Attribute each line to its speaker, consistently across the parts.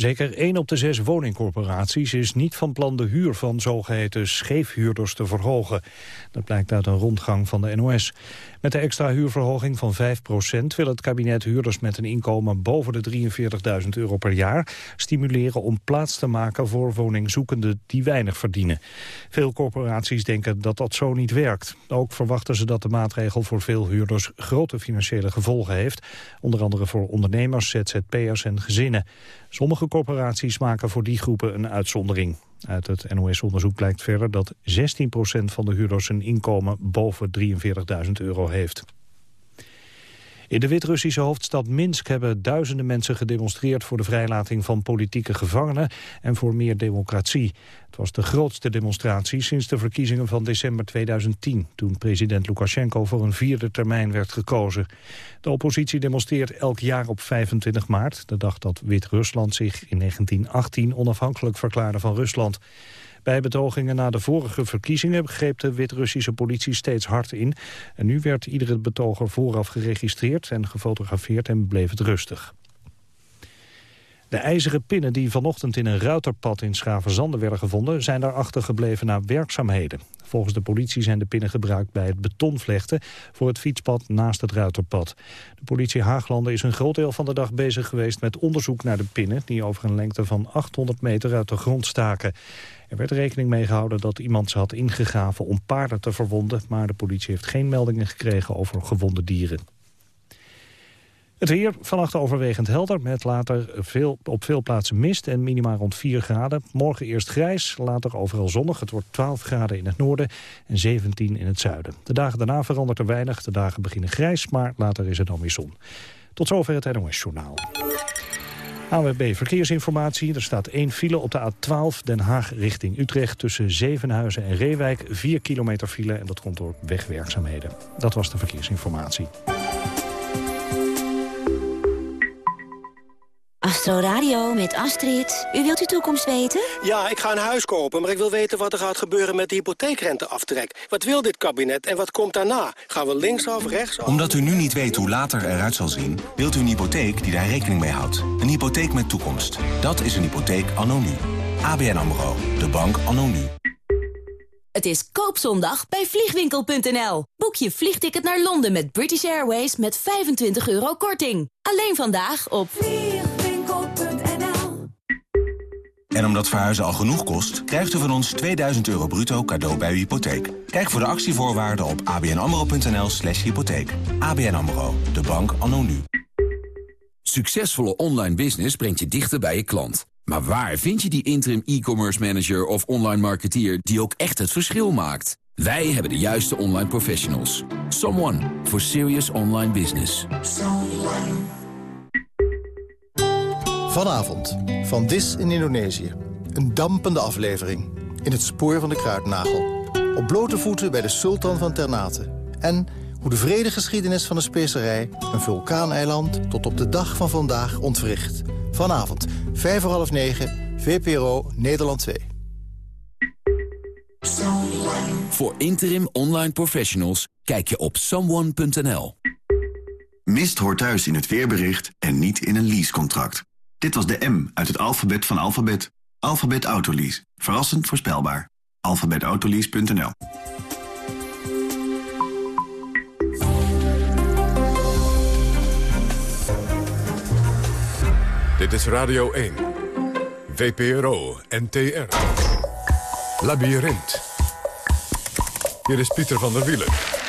Speaker 1: Zeker één op de zes woningcorporaties is niet van plan de huur van zogeheten scheefhuurders te verhogen. Dat blijkt uit een rondgang van de NOS. Met de extra huurverhoging van 5% wil het kabinet huurders met een inkomen boven de 43.000 euro per jaar stimuleren om plaats te maken voor woningzoekenden die weinig verdienen. Veel corporaties denken dat dat zo niet werkt. Ook verwachten ze dat de maatregel voor veel huurders grote financiële gevolgen heeft, onder andere voor ondernemers, ZZP'ers en gezinnen. Sommige corporaties maken voor die groepen een uitzondering. Uit het NOS-onderzoek blijkt verder dat 16% van de huurders een inkomen boven 43.000 euro heeft. In de Wit-Russische hoofdstad Minsk hebben duizenden mensen gedemonstreerd voor de vrijlating van politieke gevangenen en voor meer democratie. Het was de grootste demonstratie sinds de verkiezingen van december 2010, toen president Lukashenko voor een vierde termijn werd gekozen. De oppositie demonstreert elk jaar op 25 maart, de dag dat Wit-Rusland zich in 1918 onafhankelijk verklaarde van Rusland. Bij betogingen na de vorige verkiezingen greep de Wit-Russische politie steeds hard in. En nu werd iedere betoger vooraf geregistreerd en gefotografeerd en bleef het rustig. De ijzeren pinnen die vanochtend in een ruiterpad in Schavenzande werden gevonden... zijn daar achtergebleven na werkzaamheden. Volgens de politie zijn de pinnen gebruikt bij het betonvlechten... voor het fietspad naast het ruiterpad. De politie Haaglanden is een groot deel van de dag bezig geweest... met onderzoek naar de pinnen... die over een lengte van 800 meter uit de grond staken. Er werd rekening mee gehouden dat iemand ze had ingegraven om paarden te verwonden... maar de politie heeft geen meldingen gekregen over gewonde dieren. Het weer vannacht overwegend helder, met later veel, op veel plaatsen mist en minima rond 4 graden. Morgen eerst grijs, later overal zonnig. Het wordt 12 graden in het noorden en 17 in het zuiden. De dagen daarna verandert er weinig. De dagen beginnen grijs, maar later is er dan weer zon. Tot zover het NOS-journaal. AWB Verkeersinformatie. Er staat één file op de A12 Den Haag richting Utrecht... tussen Zevenhuizen en Reewijk. 4 kilometer file en dat komt door wegwerkzaamheden. Dat was de verkeersinformatie.
Speaker 2: Astro Radio met Astrid. U wilt uw toekomst weten?
Speaker 3: Ja, ik ga een huis kopen, maar ik wil weten wat er gaat gebeuren met de hypotheekrenteaftrek. Wat wil dit kabinet en wat komt daarna? Gaan we linksaf, rechtsaf?
Speaker 4: Omdat u nu niet weet hoe later eruit zal zien... wilt u een hypotheek die daar rekening mee houdt. Een hypotheek met toekomst. Dat is een hypotheek anno nu. ABN AMRO. De bank anno nu.
Speaker 2: Het is koopzondag bij vliegwinkel.nl. Boek je vliegticket naar Londen met British Airways met 25 euro korting. Alleen vandaag op
Speaker 4: En omdat verhuizen al genoeg kost, krijgt u van ons 2000 euro bruto cadeau bij uw hypotheek. Kijk voor de actievoorwaarden op abnamro.nl slash hypotheek. ABN AMRO, de bank anno nu.
Speaker 5: Succesvolle online business brengt je dichter bij je klant. Maar waar vind je die interim e-commerce manager of online marketeer die ook echt het verschil maakt? Wij hebben de juiste online professionals. Someone for serious online business.
Speaker 6: Vanavond, van Dis in Indonesië. Een dampende aflevering. In het spoor van de kruidnagel. Op blote voeten bij de sultan van Ternate. En hoe de vredegeschiedenis van de specerij... een vulkaaneiland tot op de dag van vandaag ontwricht. Vanavond, vijf voor half negen, VPRO, Nederland 2.
Speaker 5: Voor interim online professionals kijk je op someone.nl.
Speaker 7: Mist hoort thuis in het weerbericht en niet in een leasecontract. Dit was de M uit het alfabet van alfabet. Alfabet Autolease. Verrassend voorspelbaar. alfabetautolease.nl
Speaker 8: Dit is Radio 1. VPRO NTR. Labyrinth. Hier is Pieter van der Wielen.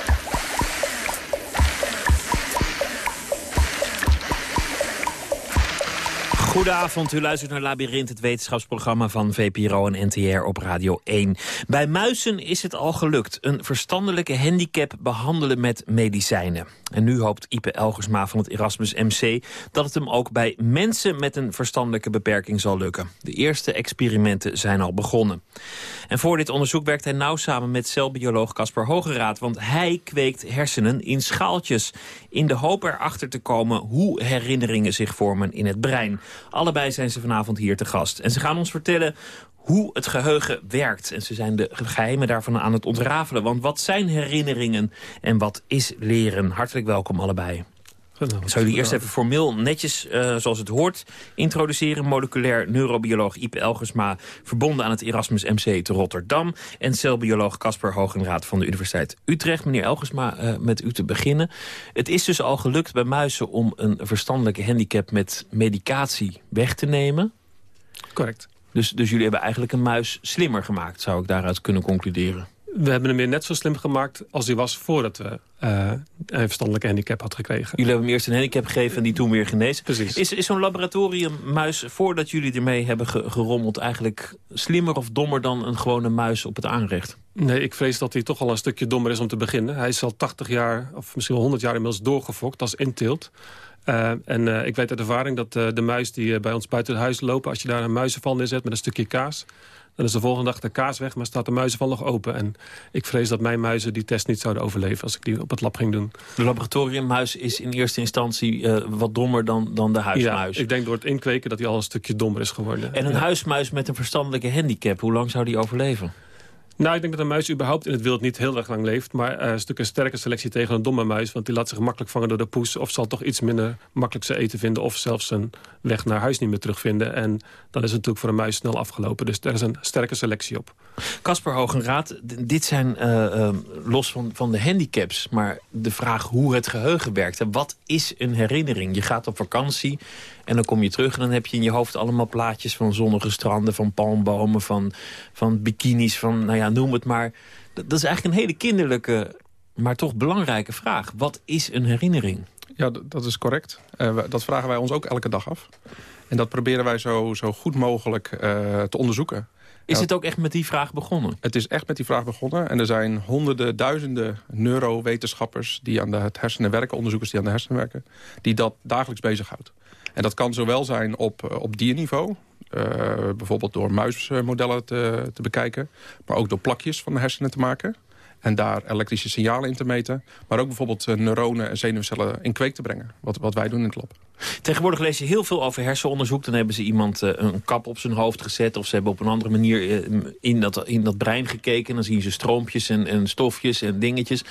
Speaker 9: Goedenavond, u luistert naar Labyrinth, het wetenschapsprogramma van VPRO en NTR op Radio 1. Bij muizen is het al gelukt, een verstandelijke handicap behandelen met medicijnen. En nu hoopt Ipe Elgersma van het Erasmus MC dat het hem ook bij mensen met een verstandelijke beperking zal lukken. De eerste experimenten zijn al begonnen. En voor dit onderzoek werkt hij nauw samen met celbioloog Casper Hogeraad, want hij kweekt hersenen in schaaltjes in de hoop erachter te komen hoe herinneringen zich vormen in het brein. Allebei zijn ze vanavond hier te gast. En ze gaan ons vertellen hoe het geheugen werkt. En ze zijn de geheimen daarvan aan het ontrafelen. Want wat zijn herinneringen en wat is leren? Hartelijk welkom allebei. Ik zou jullie eerst even formeel netjes, uh, zoals het hoort, introduceren. Moleculair neurobioloog Ipe Elgersma, verbonden aan het Erasmus MC te Rotterdam. En celbioloog Casper Hogenraad van de Universiteit Utrecht. Meneer Elgersma, uh, met u te beginnen. Het is dus al gelukt bij muizen om een verstandelijke handicap met medicatie weg te nemen.
Speaker 10: Correct.
Speaker 9: Dus, dus jullie hebben eigenlijk een muis slimmer gemaakt, zou ik daaruit kunnen concluderen.
Speaker 10: We hebben hem weer net zo slim gemaakt als hij was voordat we uh, een verstandelijke handicap had gekregen.
Speaker 9: Jullie hebben hem eerst een handicap gegeven en die toen weer genezen.
Speaker 10: Precies.
Speaker 9: Is, is zo'n laboratoriummuis, voordat jullie ermee hebben gerommeld... eigenlijk slimmer of dommer dan een gewone muis op het aanrecht?
Speaker 10: Nee, ik vrees dat hij toch al een stukje dommer is om te beginnen. Hij is al 80 jaar, of misschien wel 100 jaar inmiddels doorgefokt als inteelt. Uh, en uh, ik weet uit ervaring dat uh, de muis die bij ons buiten het huis lopen... als je daar een muizenval neerzet met een stukje kaas... Dan is de volgende dag de kaas weg, maar staat de muizenval nog open. En ik vrees dat mijn muizen die test niet zouden overleven... als ik die op het lab ging doen.
Speaker 9: De laboratoriummuis is in eerste instantie wat dommer dan, dan de huismuis.
Speaker 10: Ja, ik denk door het inkweken dat hij al een stukje dommer is geworden.
Speaker 9: En een
Speaker 10: ja.
Speaker 9: huismuis met een verstandelijke handicap, hoe lang zou die overleven?
Speaker 10: Nou, ik denk dat een muis überhaupt in het wild niet heel erg lang leeft. Maar uh, een stuk een sterke selectie tegen een domme muis. Want die laat zich makkelijk vangen door de poes. Of zal toch iets minder makkelijk zijn eten vinden. Of zelfs zijn weg naar huis niet meer terugvinden. En dan is het natuurlijk voor een muis snel afgelopen. Dus er is een sterke selectie op.
Speaker 9: Casper Hogenraad, dit zijn uh, uh, los van, van de handicaps. Maar de vraag hoe het geheugen werkt. Wat is een herinnering? Je gaat op vakantie en dan kom je terug en dan heb je in je hoofd allemaal plaatjes van zonnige stranden, van palmbomen, van, van bikinis, van nou ja, noem het maar. Dat, dat is eigenlijk een hele kinderlijke, maar toch belangrijke vraag. Wat is een herinnering?
Speaker 11: Ja, dat is correct. Uh, dat vragen wij ons ook elke dag af. En dat proberen wij zo, zo goed mogelijk uh, te onderzoeken.
Speaker 9: Is het ook echt met die vraag begonnen?
Speaker 11: Het is echt met die vraag begonnen. En er zijn honderden, duizenden neurowetenschappers... die aan de hersenen werken, onderzoekers die aan de hersenen werken... die dat dagelijks bezighoudt. En dat kan zowel zijn op, op dierniveau... Uh, bijvoorbeeld door muismodellen te, te bekijken... maar ook door plakjes van de hersenen te maken... en daar elektrische signalen in te meten... maar ook bijvoorbeeld neuronen en zenuwcellen in kweek te brengen... wat, wat wij doen in het lab.
Speaker 9: Tegenwoordig lees je heel veel over hersenonderzoek. Dan hebben ze iemand een kap op zijn hoofd gezet... of ze hebben op een andere manier in, dat, in dat brein gekeken. Dan zien ze stroompjes en, en stofjes en dingetjes.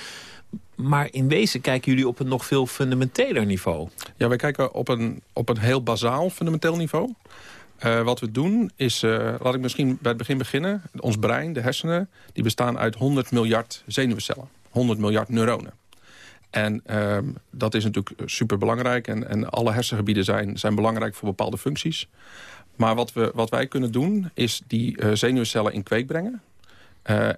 Speaker 9: Maar in wezen kijken jullie op een nog veel fundamenteler niveau.
Speaker 11: Ja, wij kijken op een, op een heel bazaal fundamenteel niveau. Uh, wat we doen is, uh, laat ik misschien bij het begin beginnen. Ons brein, de hersenen, die bestaan uit 100 miljard zenuwcellen. 100 miljard neuronen. En uh, dat is natuurlijk super belangrijk. En, en alle hersengebieden zijn, zijn belangrijk voor bepaalde functies. Maar wat, we, wat wij kunnen doen, is die uh, zenuwcellen in kweek brengen.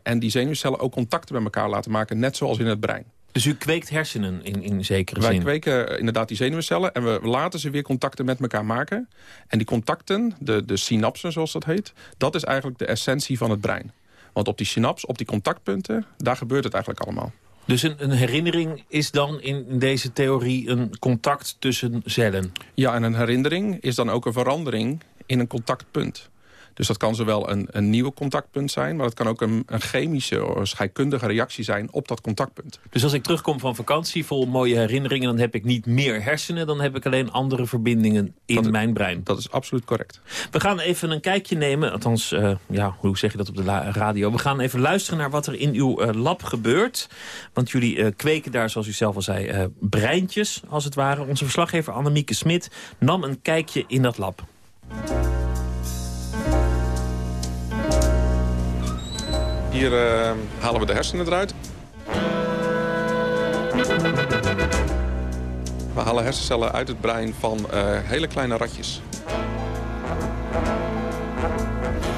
Speaker 11: En die zenuwcellen ook contacten met elkaar laten maken, net zoals in het brein.
Speaker 9: Dus u kweekt hersenen in, in zekere
Speaker 11: Wij
Speaker 9: zin?
Speaker 11: Wij kweken inderdaad die zenuwcellen en we laten ze weer contacten met elkaar maken. En die contacten, de, de synapsen zoals dat heet, dat is eigenlijk de essentie van het brein. Want op die synaps, op die contactpunten, daar gebeurt het eigenlijk allemaal.
Speaker 9: Dus een, een, herinnering is dan in deze theorie een contact tussen cellen?
Speaker 11: Ja, en een herinnering is dan ook een verandering in een contactpunt. Dus dat kan zowel een, een nieuw contactpunt zijn... maar het kan ook een, een chemische, scheikundige reactie zijn op dat contactpunt.
Speaker 9: Dus als ik terugkom van vakantie vol mooie herinneringen... dan heb ik niet meer hersenen, dan heb ik alleen andere verbindingen in
Speaker 11: dat,
Speaker 9: mijn brein.
Speaker 11: Dat is absoluut correct.
Speaker 9: We gaan even een kijkje nemen, althans, uh, ja, hoe zeg je dat op de radio? We gaan even luisteren naar wat er in uw uh, lab gebeurt. Want jullie uh, kweken daar, zoals u zelf al zei, breintjes, als het ware. Onze verslaggever Annemieke Smit nam een kijkje in dat lab.
Speaker 11: Hier uh, halen we de hersenen eruit. We halen hersencellen uit het brein van uh, hele kleine ratjes.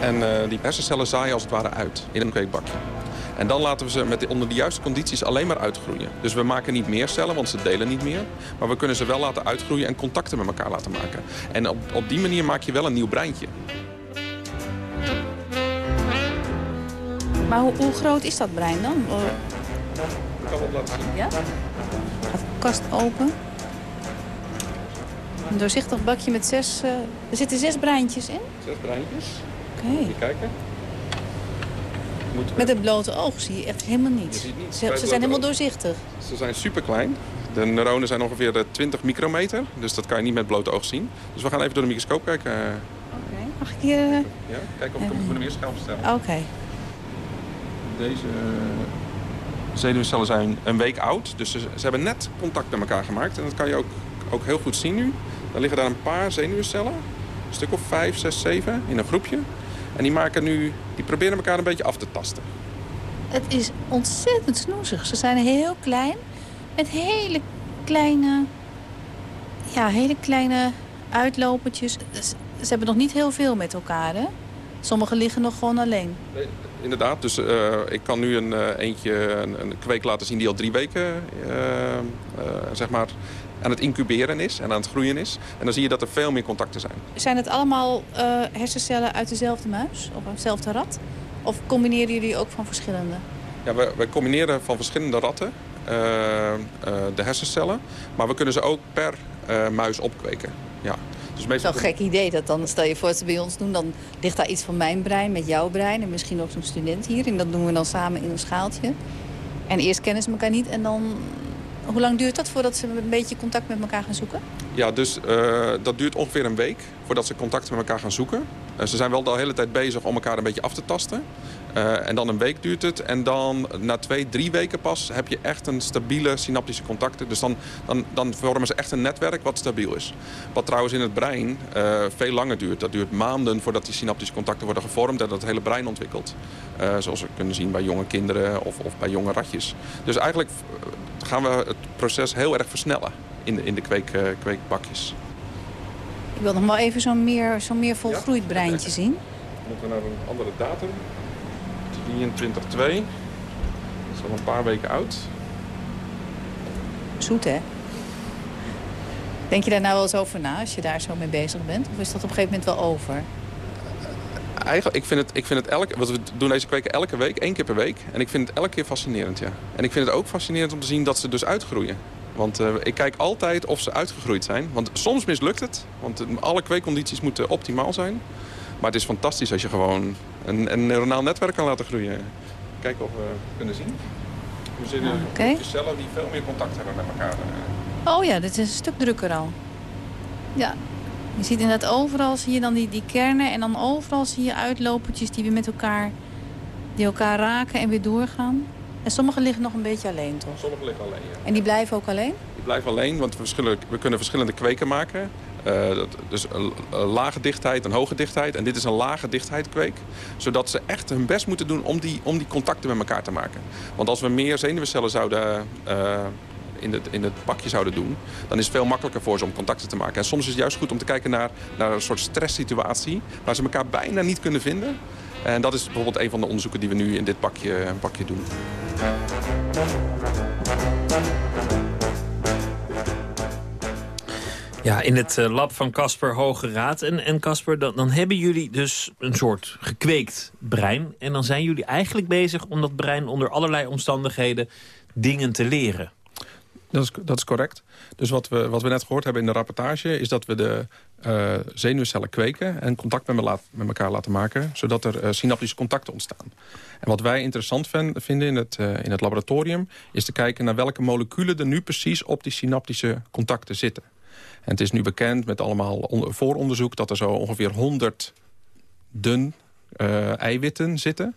Speaker 11: En uh, die hersencellen zaaien als het ware uit in een kweekbakje. En dan laten we ze met de, onder de juiste condities alleen maar uitgroeien. Dus we maken niet meer cellen, want ze delen niet meer. Maar we kunnen ze wel laten uitgroeien en contacten met elkaar laten maken. En op, op die manier maak je wel een nieuw breintje.
Speaker 12: Maar hoe, hoe, groot is dat brein dan?
Speaker 11: Ik kan het laten zien.
Speaker 12: Ja? Gaat de kast open. Een doorzichtig bakje met zes... Uh, er zitten zes breintjes in?
Speaker 11: Zes breintjes.
Speaker 12: Oké. Okay.
Speaker 11: Even kijken.
Speaker 12: Met het blote oog zie je echt helemaal niets.
Speaker 11: Je niet.
Speaker 12: Ze, ze zijn helemaal doorzichtig.
Speaker 11: Ze zijn super klein. De neuronen zijn ongeveer 20 micrometer. Dus dat kan je niet met blote oog zien. Dus we gaan even door de microscoop kijken.
Speaker 12: Oké. Okay. Mag ik hier...
Speaker 11: Ja, kijken of ik hem voor de meer scherp stellen.
Speaker 12: Oké. Okay.
Speaker 11: Deze zenuwcellen zijn een week oud. Dus ze, ze, hebben net contact met elkaar gemaakt. En dat kan je ook, ook heel goed zien nu. Dan liggen daar een paar zenuwcellen. Een stuk of vijf, zes, zeven in een groepje. En die, maken nu, die proberen elkaar een beetje af te tasten.
Speaker 12: Het is ontzettend snoezig. Ze zijn heel klein. Met hele kleine... Ja, hele kleine uitlopertjes. Ze hebben nog niet heel veel met elkaar, hè? Sommige liggen nog gewoon alleen.
Speaker 11: Nee, inderdaad, dus uh, ik kan nu een uh, eentje, een, een, kweek laten zien die al drie weken uh, zeg maar aan het incuberen is en aan het groeien is. En dan zie je dat er veel meer contacten zijn.
Speaker 12: Zijn het allemaal hersencellen uit dezelfde muis of hetzelfde rat? Of combineren jullie ook van verschillende?
Speaker 11: Ja, we, we combineren van verschillende ratten de hersencellen. Maar we kunnen ze ook per muis opkweken. Ja.
Speaker 12: Dus meestal... Een gek idee. Dat dan, stel je voor dat ze bij ons doen, dan ligt daar iets van mijn brein met jouw brein. En misschien ook zo'n student hier. En dat doen we dan samen in een schaaltje. En eerst kennen ze elkaar niet en dan... Hoe lang duurt dat voordat ze een beetje contact met elkaar gaan zoeken?
Speaker 11: Ja, dus uh, dat duurt ongeveer een week voordat ze contact met elkaar gaan zoeken. Uh, ze zijn wel de hele tijd bezig om elkaar een beetje af te tasten. Uh, en dan een week duurt het. En dan na twee, drie weken pas heb je echt een stabiele synaptische contacten. Dus dan, dan, dan vormen ze echt een netwerk wat stabiel is. Wat trouwens in het brein uh, veel langer duurt. Dat duurt maanden voordat die synaptische contacten worden gevormd en dat het hele brein ontwikkelt. Uh, zoals we kunnen zien bij jonge kinderen of, of bij jonge ratjes. Dus eigenlijk gaan we het proces heel erg versnellen in de, in de kweek, kweekbakjes.
Speaker 12: Ik wil nog wel even zo'n meer, zo meer volgroeid ja? breintje zien.
Speaker 11: Moeten we naar een andere datum. 23,2. Dat is al een paar weken oud.
Speaker 12: Zoet, hè? Denk je daar nou wel eens over na als je daar zo mee bezig bent? Of is dat op een gegeven moment wel over?
Speaker 11: Eigenlijk, ik vind het, ik vind het elke, want we doen deze kweken elke week, één keer per week. En ik vind het elke keer fascinerend, ja. En ik vind het ook fascinerend om te zien dat ze dus uitgroeien. Want uh, ik kijk altijd of ze uitgegroeid zijn. Want soms mislukt het. Want alle kweekcondities moeten optimaal zijn. Maar het is fantastisch als je gewoon een, een neuronaal netwerk kan laten groeien. Kijken of we kunnen zien. We zitten ah, okay. cellen die veel meer contact hebben met elkaar.
Speaker 12: Oh ja, dit is een stuk drukker al. Ja, je ziet inderdaad overal zie je dan die, die kernen en dan overal zie je uitlopertjes die weer met elkaar, die elkaar raken en weer doorgaan. En sommige liggen nog een beetje alleen, toch?
Speaker 11: Sommige liggen alleen, ja.
Speaker 12: En die blijven ook alleen?
Speaker 11: Die blijven alleen, want we, we kunnen verschillende kweken maken. Uh, dus een, lage dichtheid, een hoge dichtheid. En dit is een lage dichtheid kweek. Zodat ze echt hun best moeten doen om die, om die contacten met elkaar te maken. Want als we meer zenuwcellen zouden... Uh, in het, in het pakje zouden doen... dan is het veel makkelijker voor ze om contacten te maken. En soms is het juist goed om te kijken naar, naar een soort stresssituatie... waar ze elkaar bijna niet kunnen vinden. En dat is bijvoorbeeld een van de onderzoeken die we nu in dit pakje, pakje doen.
Speaker 9: Ja, in het eh, lab van Casper Hoge Raad. En Casper, dan, dan hebben jullie dus een soort gekweekt brein. En dan zijn jullie eigenlijk bezig om dat brein onder allerlei omstandigheden dingen te leren.
Speaker 11: Dat is, dat is correct. Dus wat we, wat we net gehoord hebben in de rapportage... is dat we de uh, zenuwcellen kweken en contact met, met elkaar laten maken... zodat er uh, synaptische contacten ontstaan. En wat wij interessant vinden in het, in het laboratorium... is te kijken naar welke moleculen er nu precies op die synaptische contacten zitten. En het is nu bekend met allemaal vooronderzoek... dat er zo ongeveer 100 dun uh, eiwitten zitten.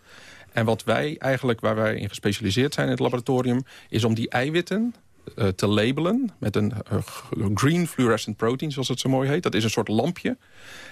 Speaker 11: En wat wij eigenlijk, waar wij in gespecialiseerd zijn in het laboratorium... is om die eiwitten uh, te labelen met een uh, green fluorescent protein, zoals het zo mooi heet. Dat is een soort lampje.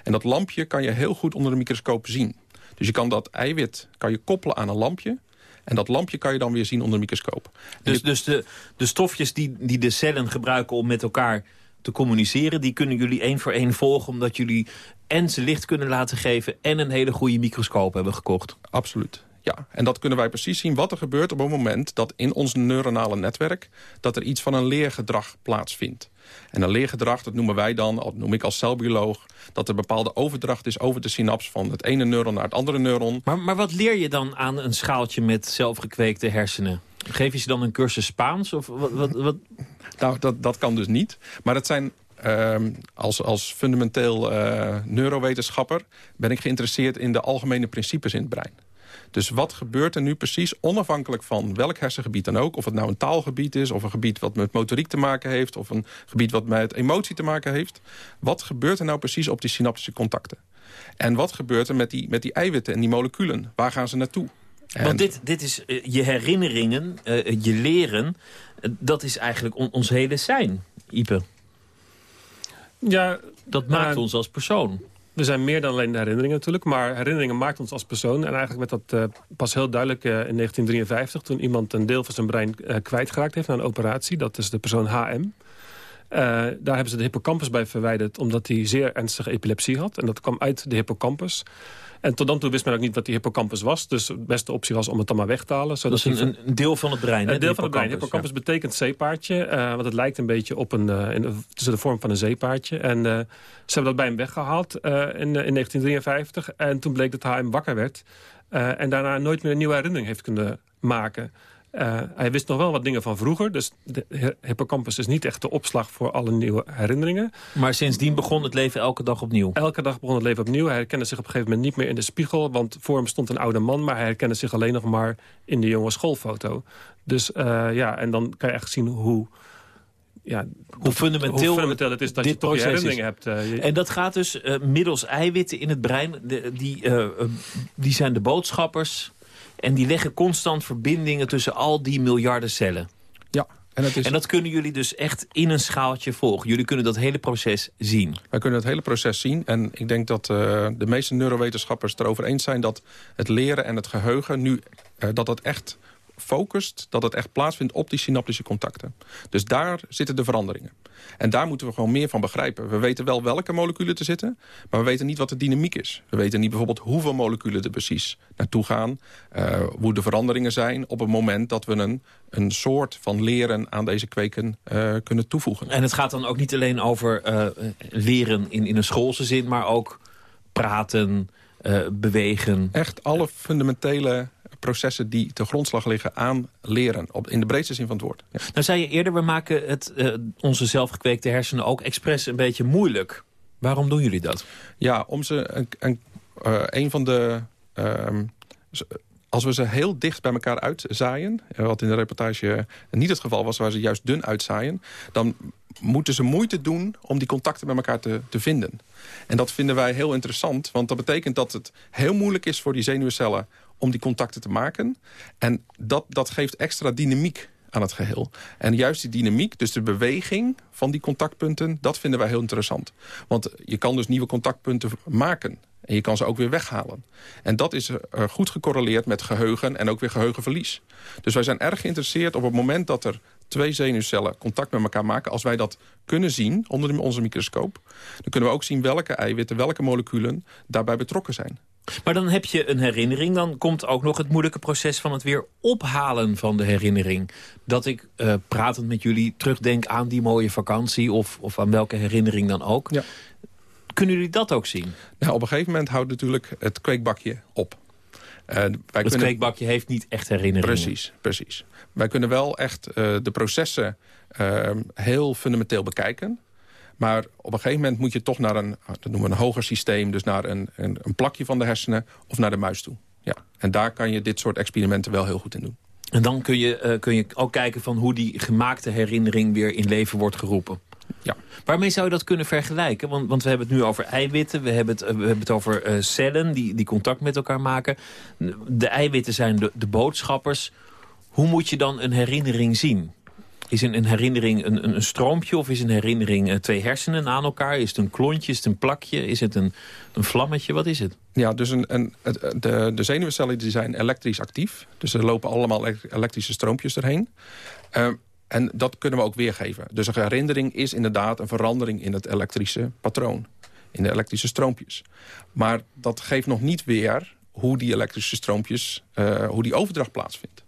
Speaker 11: En dat lampje kan je heel goed onder de microscoop zien. Dus je kan dat eiwit kan je koppelen aan een lampje. En dat lampje kan je dan weer zien onder de microscoop.
Speaker 9: Dus, dus de, de stofjes die, die de cellen gebruiken om met elkaar te communiceren... die kunnen jullie één voor één volgen... omdat jullie en ze licht kunnen laten geven... en een hele goede microscoop hebben gekocht.
Speaker 11: Absoluut. Ja, en dat kunnen wij precies zien wat er gebeurt op het moment dat in ons neuronale netwerk... dat er iets van een leergedrag plaatsvindt. En een leergedrag, dat noemen wij dan, dat noem ik als celbioloog... dat er bepaalde overdracht is over de synaps van het ene neuron naar het andere neuron.
Speaker 9: Maar, maar wat leer je dan aan een schaaltje met zelfgekweekte hersenen? Geef je ze dan een cursus Spaans? Of wat, wat?
Speaker 11: Nou, dat, dat kan dus niet. Maar het zijn Uh, als, als fundamenteel uh, neurowetenschapper ben ik geïnteresseerd in de algemene principes in het brein. Dus wat gebeurt er nu precies, onafhankelijk van welk hersengebied dan ook... of het nou een taalgebied is, of een gebied wat met motoriek te maken heeft... of een gebied wat met emotie te maken heeft. Wat gebeurt er nou precies op die synaptische contacten? En wat gebeurt er met die, met die eiwitten en die moleculen? Waar gaan ze naartoe?
Speaker 9: Want dit, dit is eh, je herinneringen, uh, je leren, dat is eigenlijk on, ons hele zijn, Ipe.
Speaker 10: Ja,
Speaker 9: dat maakt ons als persoon.
Speaker 10: We zijn meer dan alleen de herinneringen natuurlijk. Maar herinneringen maakt ons als persoon. En eigenlijk werd dat pas heel duidelijk in 1953... toen iemand een deel van zijn brein kwijtgeraakt heeft na een operatie. Dat is de persoon HM. Daar hebben ze de hippocampus bij verwijderd... omdat hij zeer ernstige epilepsie had. En dat kwam uit de hippocampus. En tot dan toe wist men ook niet wat die hippocampus was. Dus de beste optie was om het dan maar weg te halen.
Speaker 9: Zodat dat is een, een, deel van het brein,
Speaker 10: Een deel van het brein. Hippocampus betekent zeepaardje. Uh, want het lijkt een beetje op een... Uh, in, de vorm van een zeepaardje. En uh, ze hebben dat bij hem weggehaald in, in 1953. En toen bleek dat hij hem wakker werd. en daarna nooit meer een nieuwe herinnering heeft kunnen maken. Uh, hij wist nog wel wat dingen van vroeger. Dus de hippocampus is niet echt de opslag voor alle nieuwe herinneringen.
Speaker 9: Maar sindsdien begon het leven elke dag opnieuw?
Speaker 10: Elke dag begon het leven opnieuw. Hij herkende zich op een gegeven moment niet meer in de spiegel. Want voor hem stond een oude man. Maar hij herkende zich alleen nog maar in de jonge schoolfoto. Dus uh, ja, en dan kan je echt zien hoe... Ja,
Speaker 9: hoe, fundamenteel, hoe
Speaker 10: fundamenteel het is dat je toch je herinneringen hebt.
Speaker 9: Uh, je... En dat gaat dus middels eiwitten in het brein. De, die, die zijn de boodschappers en die leggen constant verbindingen tussen al die miljarden cellen.
Speaker 11: Ja.
Speaker 9: En dat, is... en dat kunnen jullie dus echt in een schaaltje volgen. Jullie kunnen dat hele proces zien.
Speaker 11: Wij kunnen het hele proces zien. En ik denk dat uh, de meeste neurowetenschappers het erover eens zijn... dat het leren en het geheugen nu uh, dat het echt focust... dat het echt plaatsvindt op die synaptische contacten. Dus daar zitten de veranderingen. En daar moeten we gewoon meer van begrijpen. We weten wel welke moleculen er zitten, maar we weten niet wat de dynamiek is. We weten niet bijvoorbeeld hoeveel moleculen er precies naartoe gaan. Uh, hoe de veranderingen zijn op het moment dat we een, een soort van leren aan deze kweken uh, kunnen toevoegen.
Speaker 9: En het gaat dan ook niet alleen over uh, leren in, in een schoolse zin, maar ook praten, bewegen.
Speaker 11: Echt alle fundamentele processen die te grondslag liggen aan leren. Op, in de breedste zin van het woord.
Speaker 9: Ja. Nou zei je eerder, we maken het, uh, onze zelfgekweekte hersenen ook expres een beetje moeilijk. Waarom doen jullie dat?
Speaker 11: Ja, om ze een, een, uh, een van de... Uh, als we ze heel dicht bij elkaar uitzaaien... wat in de reportage niet het geval was... waar ze juist dun uitzaaien... dan moeten ze moeite doen om die contacten met elkaar te, te vinden. En dat vinden wij heel interessant, want dat betekent dat het heel moeilijk is voor die zenuwcellen om die contacten te maken. En dat, dat geeft extra dynamiek aan het geheel. En juist die dynamiek, dus de beweging van die contactpunten... dat vinden wij heel interessant. Want je kan dus nieuwe contactpunten maken. En je kan ze ook weer weghalen. En dat is uh, goed gecorreleerd met geheugen en ook weer geheugenverlies. Dus wij zijn erg geïnteresseerd op het moment dat er twee zenuwcellen contact met elkaar maken... als wij dat kunnen zien onder onze microscoop... dan kunnen we ook zien welke eiwitten, welke moleculen daarbij betrokken zijn.
Speaker 9: Maar dan heb je een herinnering. Dan komt ook nog het moeilijke proces van het weer ophalen van de herinnering. Dat ik, uh, pratend met jullie, terugdenk aan die mooie vakantie... of, of aan welke herinnering dan ook. Ja. Kunnen jullie dat ook zien?
Speaker 11: Nou, op een gegeven moment houdt natuurlijk het kweekbakje op.
Speaker 9: Uh, wij het kunnen... kweekbakje heeft niet echt herinneringen.
Speaker 11: Precies, precies. Wij kunnen wel echt uh, de processen uh, heel fundamenteel bekijken. Maar op een gegeven moment moet je toch naar een, dat noemen we een hoger systeem... dus naar een, een, een plakje van de hersenen of naar de muis toe. Ja. En daar kan je dit soort experimenten wel heel goed in doen.
Speaker 9: En dan kun je, uh, kun je ook kijken van hoe die gemaakte herinnering weer in leven wordt geroepen.
Speaker 11: Ja.
Speaker 9: Waarmee zou je dat kunnen vergelijken? Want, want we hebben het nu over eiwitten, we hebben het, we hebben het over uh, cellen die, die contact met elkaar maken. De eiwitten zijn de, de boodschappers. Hoe moet je dan een herinnering zien? Is een, een herinnering een, een, een, stroompje of is een herinnering uh, twee hersenen aan elkaar? Is het een klontje, is het een plakje, is het een, een vlammetje? Wat is het?
Speaker 11: Ja, dus een, een, de, de zenuwcellen die zijn elektrisch actief. Dus er lopen allemaal elektrische stroompjes erheen. Uh, en dat kunnen we ook weergeven. Dus een herinnering is inderdaad een verandering in het elektrische patroon. In de elektrische stroompjes. Maar dat geeft nog niet weer hoe die elektrische stroompjes, uh, hoe die overdracht plaatsvindt.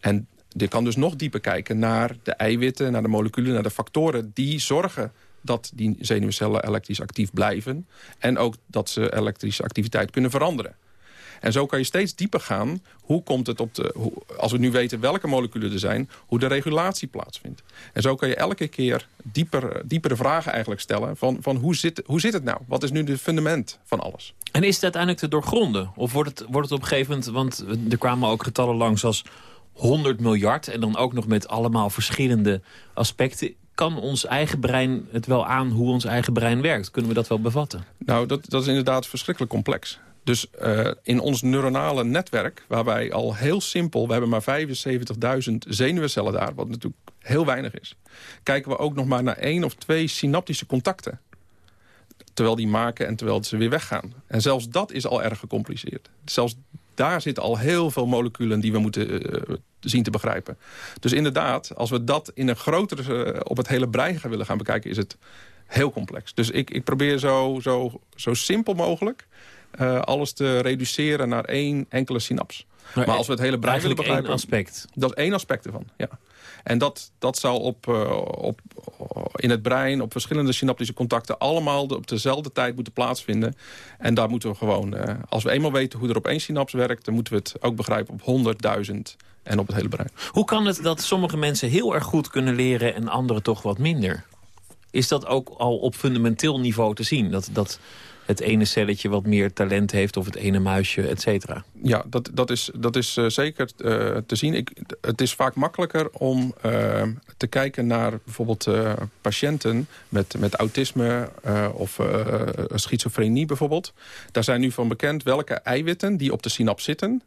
Speaker 11: En je kan dus nog dieper kijken naar de eiwitten, naar de moleculen, naar de factoren die zorgen dat die zenuwcellen elektrisch actief blijven. En ook dat ze elektrische activiteit kunnen veranderen. En zo kan je steeds dieper gaan. Hoe komt het op de, hoe, als we nu weten welke moleculen er zijn, hoe de regulatie plaatsvindt. En zo kan je elke keer dieper, diepere vragen eigenlijk stellen. Van, van hoe, zit, hoe zit het nou? Wat is nu het fundament van alles?
Speaker 9: En is het uiteindelijk te doorgronden? Of wordt het, wordt het op een gegeven moment, want er kwamen ook getallen langs als 100 miljard... en dan ook nog met allemaal verschillende aspecten kan ons eigen brein het wel aan hoe ons eigen brein werkt? Kunnen we dat wel bevatten?
Speaker 11: Nou, dat, dat is inderdaad verschrikkelijk complex. Dus uh, in ons neuronale netwerk, waarbij al heel simpel... we hebben maar 75.000 zenuwcellen daar, wat natuurlijk heel weinig is... kijken we ook nog maar naar één of twee synaptische contacten. Terwijl die maken en terwijl ze weer weggaan. En zelfs dat is al erg gecompliceerd. Zelfs daar zitten al heel veel moleculen die we moeten uh, zien te begrijpen. Dus inderdaad, als we dat in een grotere, uh, op het hele brein gaan willen gaan bekijken... is het heel complex. Dus ik, ik probeer zo, zo, zo simpel mogelijk uh, alles te reduceren naar één enkele synaps. Maar, maar als we het hele brein willen begrijpen...
Speaker 9: één aspect.
Speaker 11: Dat is één aspect ervan, ja. En dat, dat zal op, uh, op, in het brein, op verschillende synaptische contacten... allemaal op dezelfde tijd moeten plaatsvinden. En daar moeten we gewoon... Uh, als we eenmaal weten hoe er op één synaps werkt... dan moeten we het ook begrijpen op honderdduizend en op het hele brein.
Speaker 9: Hoe kan het dat sommige mensen heel erg goed kunnen leren... en anderen toch wat minder? Is dat ook al op fundamenteel niveau te zien? Dat, dat het ene celletje wat meer talent heeft... of het ene muisje, et cetera.
Speaker 11: Ja, dat, dat is, dat is uh, zeker uh, te zien. Ik, het is vaak makkelijker om uh, te kijken naar bijvoorbeeld patiënten... met, met autisme of schizofrenie bijvoorbeeld. Daar zijn nu van bekend welke eiwitten die op de synaps zitten...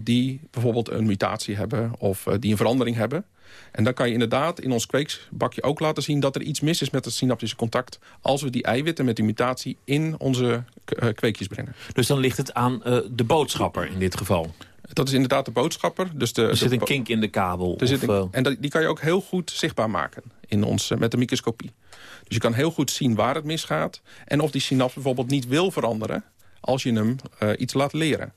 Speaker 11: die bijvoorbeeld een mutatie hebben of die een verandering hebben... En dan kan je inderdaad in ons kweeksbakje ook laten zien... dat er iets mis is met het synaptische contact... als we die eiwitten met die mutatie in onze uh, kweekjes brengen.
Speaker 9: Dus dan ligt het aan uh, de boodschapper in dit geval?
Speaker 11: Dat is inderdaad de boodschapper. Dus de,
Speaker 9: er zit een kink in de kabel?
Speaker 11: Er zit een, uh... en die kan je ook heel goed zichtbaar maken in ons, met de microscopie. Dus je kan heel goed zien waar het misgaat... en of die synaps bijvoorbeeld niet wil veranderen... als je hem iets laat leren.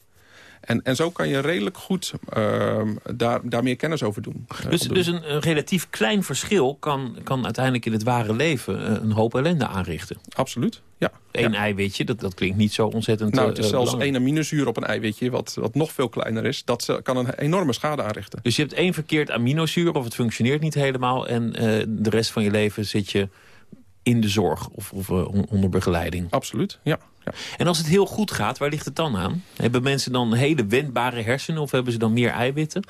Speaker 11: En, en zo kan je redelijk goed uh, daar, daar meer kennis over doen.
Speaker 9: Dus, dus een, een, relatief klein verschil kan, kan uiteindelijk in het ware leven uh, een hoop ellende aanrichten?
Speaker 11: Absoluut, ja.
Speaker 9: Eén
Speaker 11: ja.
Speaker 9: eiwitje, dat, dat klinkt niet zo ontzettend
Speaker 11: Nou, het is
Speaker 9: uh,
Speaker 11: zelfs één aminozuur op een eiwitje, wat, wat nog veel kleiner is. Dat kan een enorme schade aanrichten.
Speaker 9: Dus je hebt één verkeerd aminozuur of het functioneert niet helemaal... en de rest van je leven zit je in de zorg of, of onder begeleiding.
Speaker 11: Absoluut, ja.
Speaker 9: En als het heel goed gaat, waar ligt het dan aan? Hebben mensen dan hele wendbare hersenen of hebben ze dan meer eiwitten?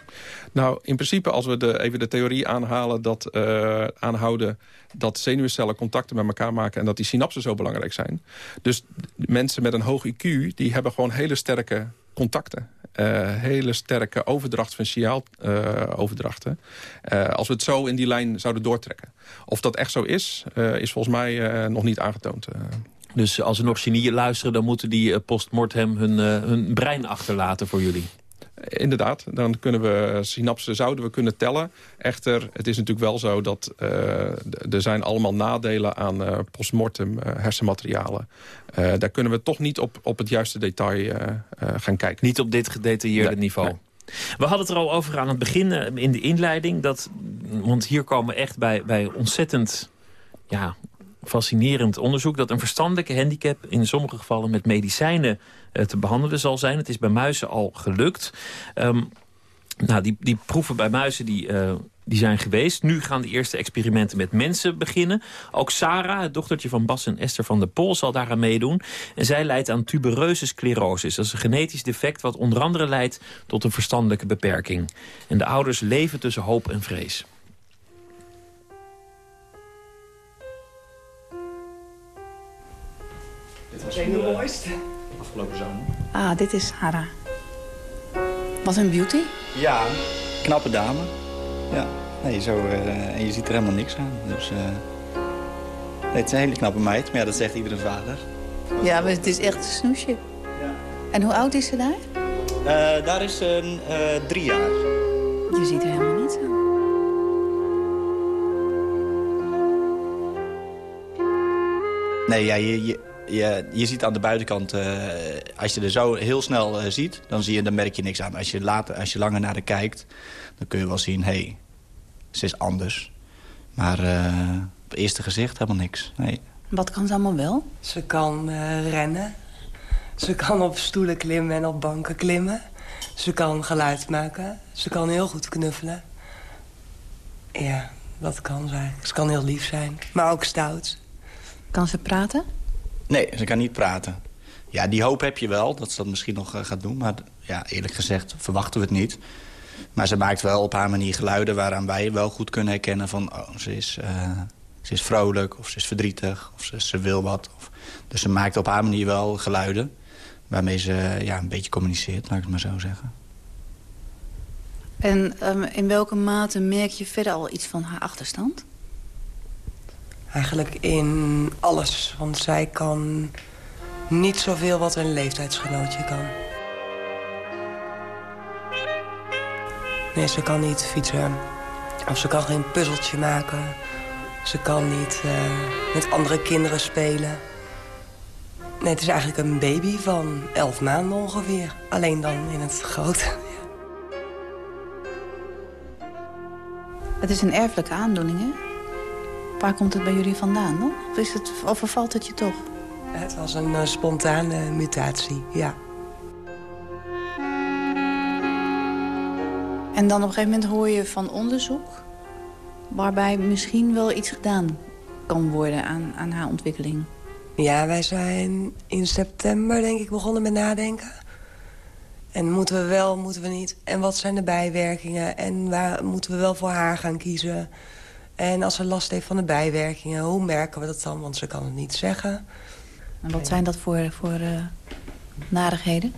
Speaker 11: Nou, in principe als we de, even de theorie aanhalen dat, uh, aanhouden dat zenuwcellen contacten met elkaar maken... en dat die synapsen zo belangrijk zijn. Dus mensen met een hoog IQ, die hebben gewoon hele sterke contacten. Uh, hele sterke overdracht van signaaloverdrachten. Uh, als we het zo in die lijn zouden doortrekken. Of dat echt zo is, is volgens mij nog niet aangetoond.
Speaker 9: Dus als er nog genieën luisteren... dan moeten die postmortem hun, hun brein achterlaten voor jullie?
Speaker 11: Inderdaad, dan kunnen we synapsen zouden we kunnen tellen. Echter, het is natuurlijk wel zo dat uh, er zijn allemaal nadelen aan uh, postmortem uh, hersenmaterialen. daar kunnen we toch niet op, op het juiste detail gaan kijken.
Speaker 9: Niet op dit gedetailleerde
Speaker 11: nee,
Speaker 9: niveau?
Speaker 11: Nee.
Speaker 9: We hadden het er al over aan het begin in de inleiding. Dat, want hier komen we echt bij, bij ontzettend ja, fascinerend onderzoek... dat een verstandelijke handicap in sommige gevallen met medicijnen uh, te behandelen zal zijn. Het is bij muizen al gelukt. Um, nou, die, die proeven bij muizen die, uh, die zijn geweest. Nu gaan de eerste experimenten met mensen beginnen. Ook Sarah, het dochtertje van Bas en Esther van der Pol, zal daaraan meedoen. En zij leidt aan tubereuze sclerosis. Dat is een genetisch defect wat onder andere leidt tot een verstandelijke beperking. En de ouders leven tussen hoop en vrees.
Speaker 13: Was de mooiste. Afgelopen zomer.
Speaker 12: Ah, dit is Hara. Wat een beauty.
Speaker 13: Ja, knappe dame. Ja, nee, zo, uh, en je ziet er helemaal niks aan. Dus, uh, nee, het is een hele knappe meid, maar ja, dat zegt iedere vader.
Speaker 12: Ja, maar het is echt een snoesje.
Speaker 13: Ja.
Speaker 12: En hoe oud is ze daar?
Speaker 13: Uh, daar is ze drie jaar.
Speaker 12: Je ziet er helemaal niets aan.
Speaker 13: Nee, ja, je, je, je, je ziet aan de buitenkant, uh, als je er zo heel snel uh, ziet, dan, zie je, dan merk je niks aan. Als je, later, als je langer naar haar kijkt, dan kun je wel zien, hé, hey, ze is anders. Maar uh, op het eerste gezicht helemaal niks, nee.
Speaker 12: Wat kan ze allemaal wel?
Speaker 14: Ze kan rennen. Ze kan op stoelen klimmen en op banken klimmen. Ze kan geluid maken. Ze kan heel goed knuffelen. Ja, dat kan ze eigenlijk. Ze kan heel lief zijn, maar ook stout.
Speaker 12: Kan ze praten?
Speaker 13: Nee, ze kan niet praten. Ja, die hoop heb je wel, dat ze dat misschien nog uh, gaat doen. Maar ja, eerlijk gezegd verwachten we het niet. Maar ze maakt wel op haar manier geluiden... waaraan wij wel goed kunnen herkennen van... oh, ze is, uh, ze is vrolijk, of ze is verdrietig, of ze, ze wil wat. Of, dus ze maakt op haar manier wel geluiden. waarmee ze ja, een beetje communiceert, laat ik het maar zo zeggen.
Speaker 12: En um, in welke mate merk je verder al iets van haar achterstand?
Speaker 14: Eigenlijk in alles, want zij kan niet zoveel wat een leeftijdsgenootje kan. Nee, ze kan niet fietsen. Of ze kan geen puzzeltje maken. Ze kan niet uh, met andere kinderen spelen. Nee, het is eigenlijk een baby van elf maanden ongeveer. Alleen dan in het grote.
Speaker 12: Het is een erfelijke aandoening, hè? Waar komt het bij jullie vandaan dan? Of, is het, of vervalt het je toch?
Speaker 14: Het was een uh, spontane mutatie, ja.
Speaker 12: En dan op een gegeven moment hoor je van onderzoek... waarbij misschien wel iets gedaan kan worden aan, aan haar ontwikkeling.
Speaker 14: Ja, wij zijn in september denk ik begonnen met nadenken. En moeten we wel, moeten we niet? En wat zijn de bijwerkingen? En waar moeten we wel voor haar gaan kiezen? En als ze last heeft van de bijwerkingen, hoe merken we dat dan? Want ze kan het niet zeggen.
Speaker 12: En wat zijn dat voor, voor uh, narigheden?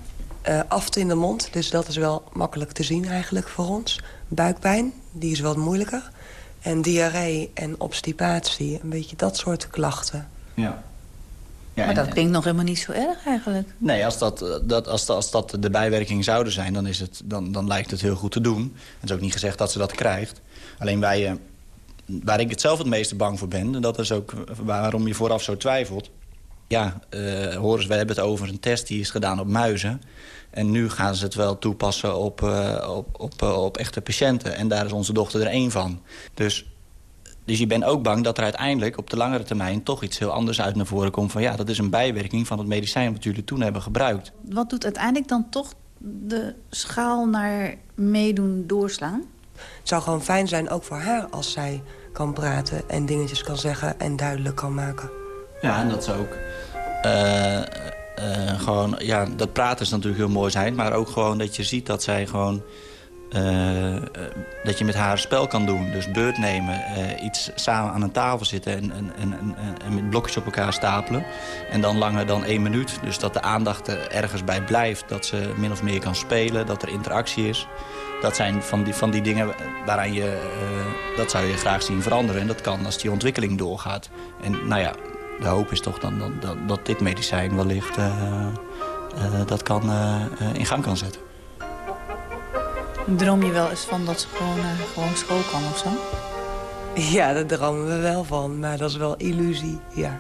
Speaker 14: Uh, aft in de mond, dus dat is wel makkelijk te zien eigenlijk voor ons. Buikpijn, die is wat moeilijker. En diarree en obstipatie, een beetje dat soort klachten.
Speaker 13: Ja.
Speaker 12: Ja, maar dat klinkt nog helemaal niet zo erg eigenlijk.
Speaker 13: Nee, als dat, dat, als, dat, als dat de bijwerking zouden zijn, dan, is het, dan, dan lijkt het heel goed te doen. Het is ook niet gezegd dat ze dat krijgt. Alleen wij, uh, waar ik het zelf het meeste bang voor ben... en dat is ook waarom je vooraf zo twijfelt... Ja, uh, we hebben het over een test die is gedaan op muizen. En nu gaan ze het wel toepassen op, uh, op, op, uh, op echte patiënten. En daar is onze dochter er één van. Dus, dus je bent ook bang dat er uiteindelijk op de langere termijn... toch iets heel anders uit naar voren komt van... ja, dat is een bijwerking van het medicijn wat jullie toen hebben gebruikt.
Speaker 12: Wat doet uiteindelijk dan toch de schaal naar meedoen doorslaan?
Speaker 14: Het zou gewoon fijn zijn, ook voor haar, als zij kan praten... en dingetjes kan zeggen en duidelijk kan maken.
Speaker 13: Ja, en dat zou ook... Uh, uh, gewoon, ja, dat praten is natuurlijk heel mooi zijn... maar ook gewoon dat je ziet dat zij gewoon... Uh, dat je met haar spel kan doen. Dus beurt nemen, iets samen aan een tafel zitten... En, en, en, en, met blokjes op elkaar stapelen. En dan langer dan één minuut. Dus dat de aandacht er ergens bij blijft. Dat ze min of meer kan spelen, dat er interactie is. Dat zijn van die, van die dingen waaraan je... dat zou je graag zien veranderen. En dat kan als die ontwikkeling doorgaat. En nou ja, de hoop is toch dan dat, dit medicijn wellicht dat kan, in gang kan zetten.
Speaker 12: Droom je wel eens van dat ze gewoon, gewoon school kan of zo?
Speaker 14: Ja, daar dromen we wel van, maar dat is wel illusie, ja.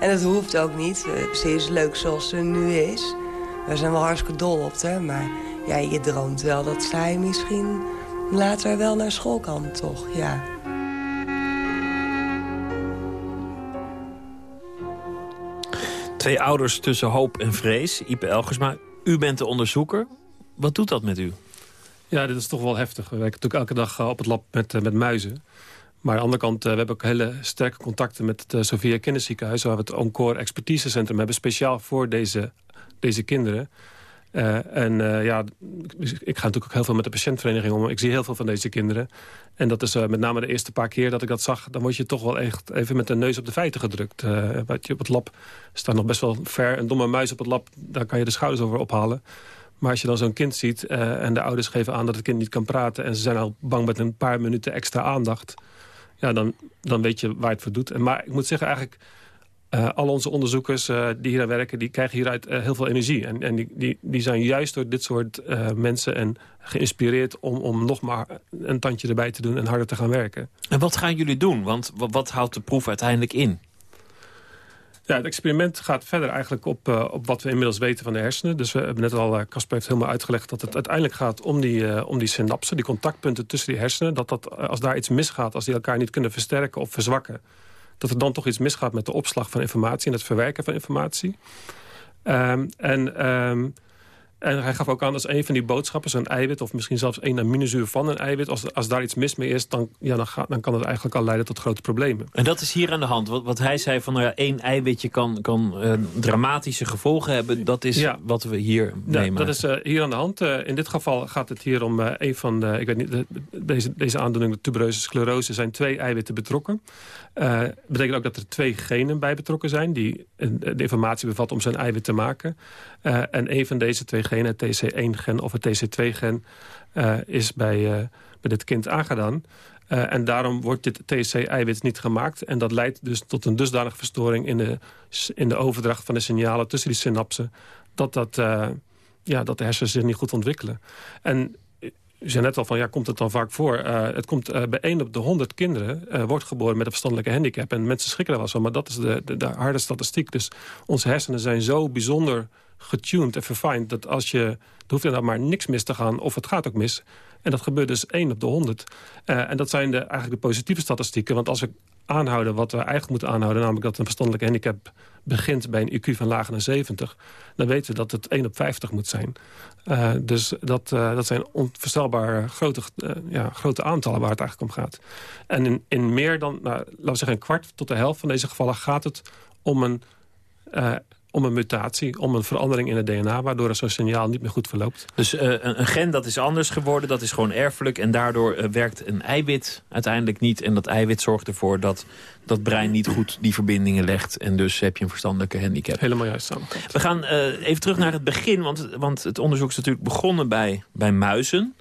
Speaker 14: En het hoeft ook niet. Ze is leuk zoals ze nu is. We zijn wel hartstikke dol op haar, maar ja, je droomt wel dat zij misschien later wel naar school kan, toch? Ja.
Speaker 9: Twee ouders tussen hoop en vrees. Ipe Elgersma, u bent de onderzoeker. Wat doet dat met u?
Speaker 10: Ja, dit is toch wel heftig. We werken natuurlijk elke dag op het lab met, met muizen. Maar aan de andere kant, we hebben ook hele sterke contacten met het Sofia Kinderziekenhuis... waar we het Encore Expertisecentrum hebben, speciaal voor deze, deze kinderen. En ja, ik ga natuurlijk ook heel veel met de patiëntvereniging om. Ik zie heel veel van deze kinderen. En dat is met name de eerste paar keer dat ik dat zag... dan word je toch wel echt even met de neus op de feiten gedrukt. op het lab staat nog best wel ver. Een domme muis op het lab, daar kan je de schouders over ophalen. Maar als je dan zo'n kind ziet en de ouders geven aan dat het kind niet kan praten... en ze zijn al bang met een paar minuten extra aandacht... ja, dan, dan weet je waar het voor doet. Maar ik moet zeggen eigenlijk... Uh, al onze onderzoekers uh, die hier aan werken, die krijgen hieruit heel veel energie. En, en die, die, die zijn juist door dit soort mensen en geïnspireerd om, om nog maar een tandje erbij te doen en harder te gaan werken.
Speaker 9: En wat gaan jullie doen? Want wat houdt de proef uiteindelijk in?
Speaker 10: Ja, het experiment gaat verder eigenlijk op, op wat we inmiddels weten van de hersenen. Dus we hebben net al, Casper heeft helemaal uitgelegd dat het uiteindelijk gaat om die, om die synapsen, die contactpunten tussen die hersenen. Dat, dat als daar iets misgaat, als die elkaar niet kunnen versterken of verzwakken dat er dan toch iets misgaat met de opslag van informatie... en het verwerken van informatie. Um, en um, En hij gaf ook aan als een van die boodschappen, zo'n eiwit... of misschien zelfs één aminozuur van een eiwit... als, als daar iets mis mee is, dan, ja, dan, gaat, dan kan het eigenlijk al leiden tot grote problemen.
Speaker 9: En dat is hier aan de hand. Wat, wat hij zei van nou ja, één eiwitje kan, kan uh, dramatische gevolgen hebben. Dat is ja. wat we hier meemaken.
Speaker 10: Ja, dat is uh, hier aan de hand. Uh, in dit geval gaat het hier om een van de... Ik weet niet, de, deze, deze aandoening, de tuberose sclerose, zijn twee eiwitten betrokken. Dat betekent ook dat er twee genen bij betrokken zijn... die de informatie bevatten om zijn eiwit te maken. En een van deze twee genen, het TC1-gen of het TC2-gen... is bij, bij dit kind aangedaan. En daarom wordt dit TSC-eiwit niet gemaakt. En dat leidt dus tot een dusdanige verstoring in de, in de overdracht van de signalen tussen die synapsen. Dat, dat, ja, dat de hersenen zich niet goed ontwikkelen. En u zei net al van, ja, komt het dan vaak voor? Het komt bij 1 op de 100 kinderen wordt geboren met een verstandelijke handicap. En mensen schrikken er wel zo, maar dat is de, de harde statistiek. Dus onze hersenen zijn zo bijzonder getuned en verfijnd... dat als je, er hoeft er maar niks mis te gaan, of het gaat ook mis... En dat gebeurt dus 1 op de 100. Uh, en dat zijn de, eigenlijk de positieve statistieken. Want als we aanhouden wat we eigenlijk moeten aanhouden... namelijk dat een verstandelijke handicap begint bij een IQ van lager dan 70... dan weten we dat het 1 op 50 moet zijn. Uh, dus dat, uh, dat zijn onvoorstelbaar grote, ja, grote aantallen waar het eigenlijk om gaat. En in, in meer dan, nou, laten we zeggen een kwart tot de helft van deze gevallen... gaat het om een om een mutatie, om een verandering in het DNA... waardoor er zo'n signaal niet meer goed verloopt.
Speaker 9: Dus uh, een, gen dat is anders geworden, dat is gewoon erfelijk... en daardoor uh, werkt een eiwit uiteindelijk niet... en dat eiwit zorgt ervoor dat dat brein niet goed die verbindingen legt... en dus heb je een verstandelijke handicap.
Speaker 10: Helemaal juist, Sam.
Speaker 9: We gaan uh, even terug naar het begin, want, want het onderzoek is natuurlijk begonnen bij, bij muizen...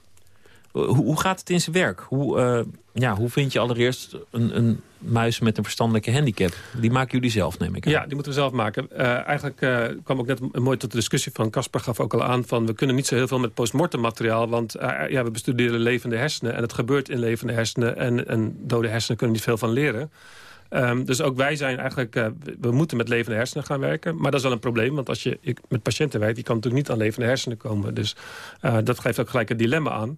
Speaker 9: Hoe, hoe, gaat het in zijn werk? Hoe, ja, hoe vind je allereerst een, een, muis met een verstandelijke handicap? Die maken jullie zelf, neem ik aan.
Speaker 10: Ja, die moeten we zelf maken. Uh, eigenlijk uh, kwam ook net mooi tot de discussie van Casper gaf ook al aan... van we kunnen niet zo heel veel met postmortem materiaal... want ja, we bestuderen levende hersenen en het gebeurt in levende hersenen... en, dode hersenen kunnen niet veel van leren. Um, dus ook wij zijn eigenlijk, we moeten met levende hersenen gaan werken. Maar dat is wel een probleem, want als je met patiënten werkt... die kan natuurlijk niet aan levende hersenen komen. Dus dat geeft ook gelijk een dilemma aan.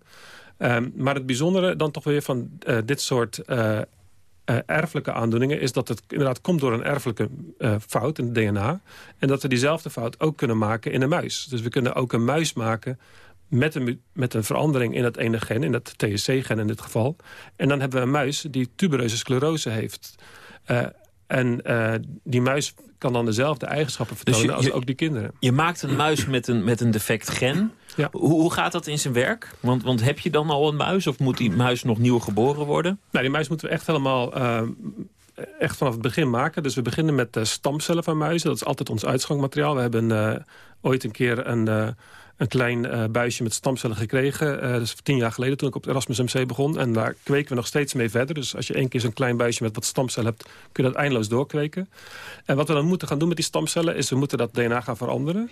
Speaker 10: Um, maar het bijzondere dan toch weer van uh, dit soort uh, uh, erfelijke aandoeningen... is dat het inderdaad komt door een erfelijke fout in het DNA. En dat we diezelfde fout ook kunnen maken in een muis. Dus we kunnen ook een muis maken met een, met een verandering in het ene gen... in het TSC-gen in dit geval. En dan hebben we een muis die tuberose sclerose heeft... En uh, die muis kan dan dezelfde eigenschappen vertonen dus je, als ook die kinderen.
Speaker 9: Je maakt een muis met een, met een defect gen. Ja. Hoe, hoe gaat dat in zijn werk? Want, want heb je dan al een muis of moet die muis nog nieuw geboren worden?
Speaker 10: Nou, die muis moeten we echt helemaal... Uh, echt vanaf het begin maken. Dus we beginnen met de stamcellen van muizen. Dat is altijd ons uitgangsmateriaal. We hebben uh, ooit een keer een een klein uh, buisje met stamcellen gekregen. Uh, dat is tien jaar geleden toen ik op het Erasmus MC begon. En daar kweken we nog steeds mee verder. Dus als je één keer zo'n klein buisje met wat stamcellen hebt... kun je dat eindeloos doorkweken. En wat we dan moeten gaan doen met die stamcellen... is we moeten dat DNA gaan veranderen.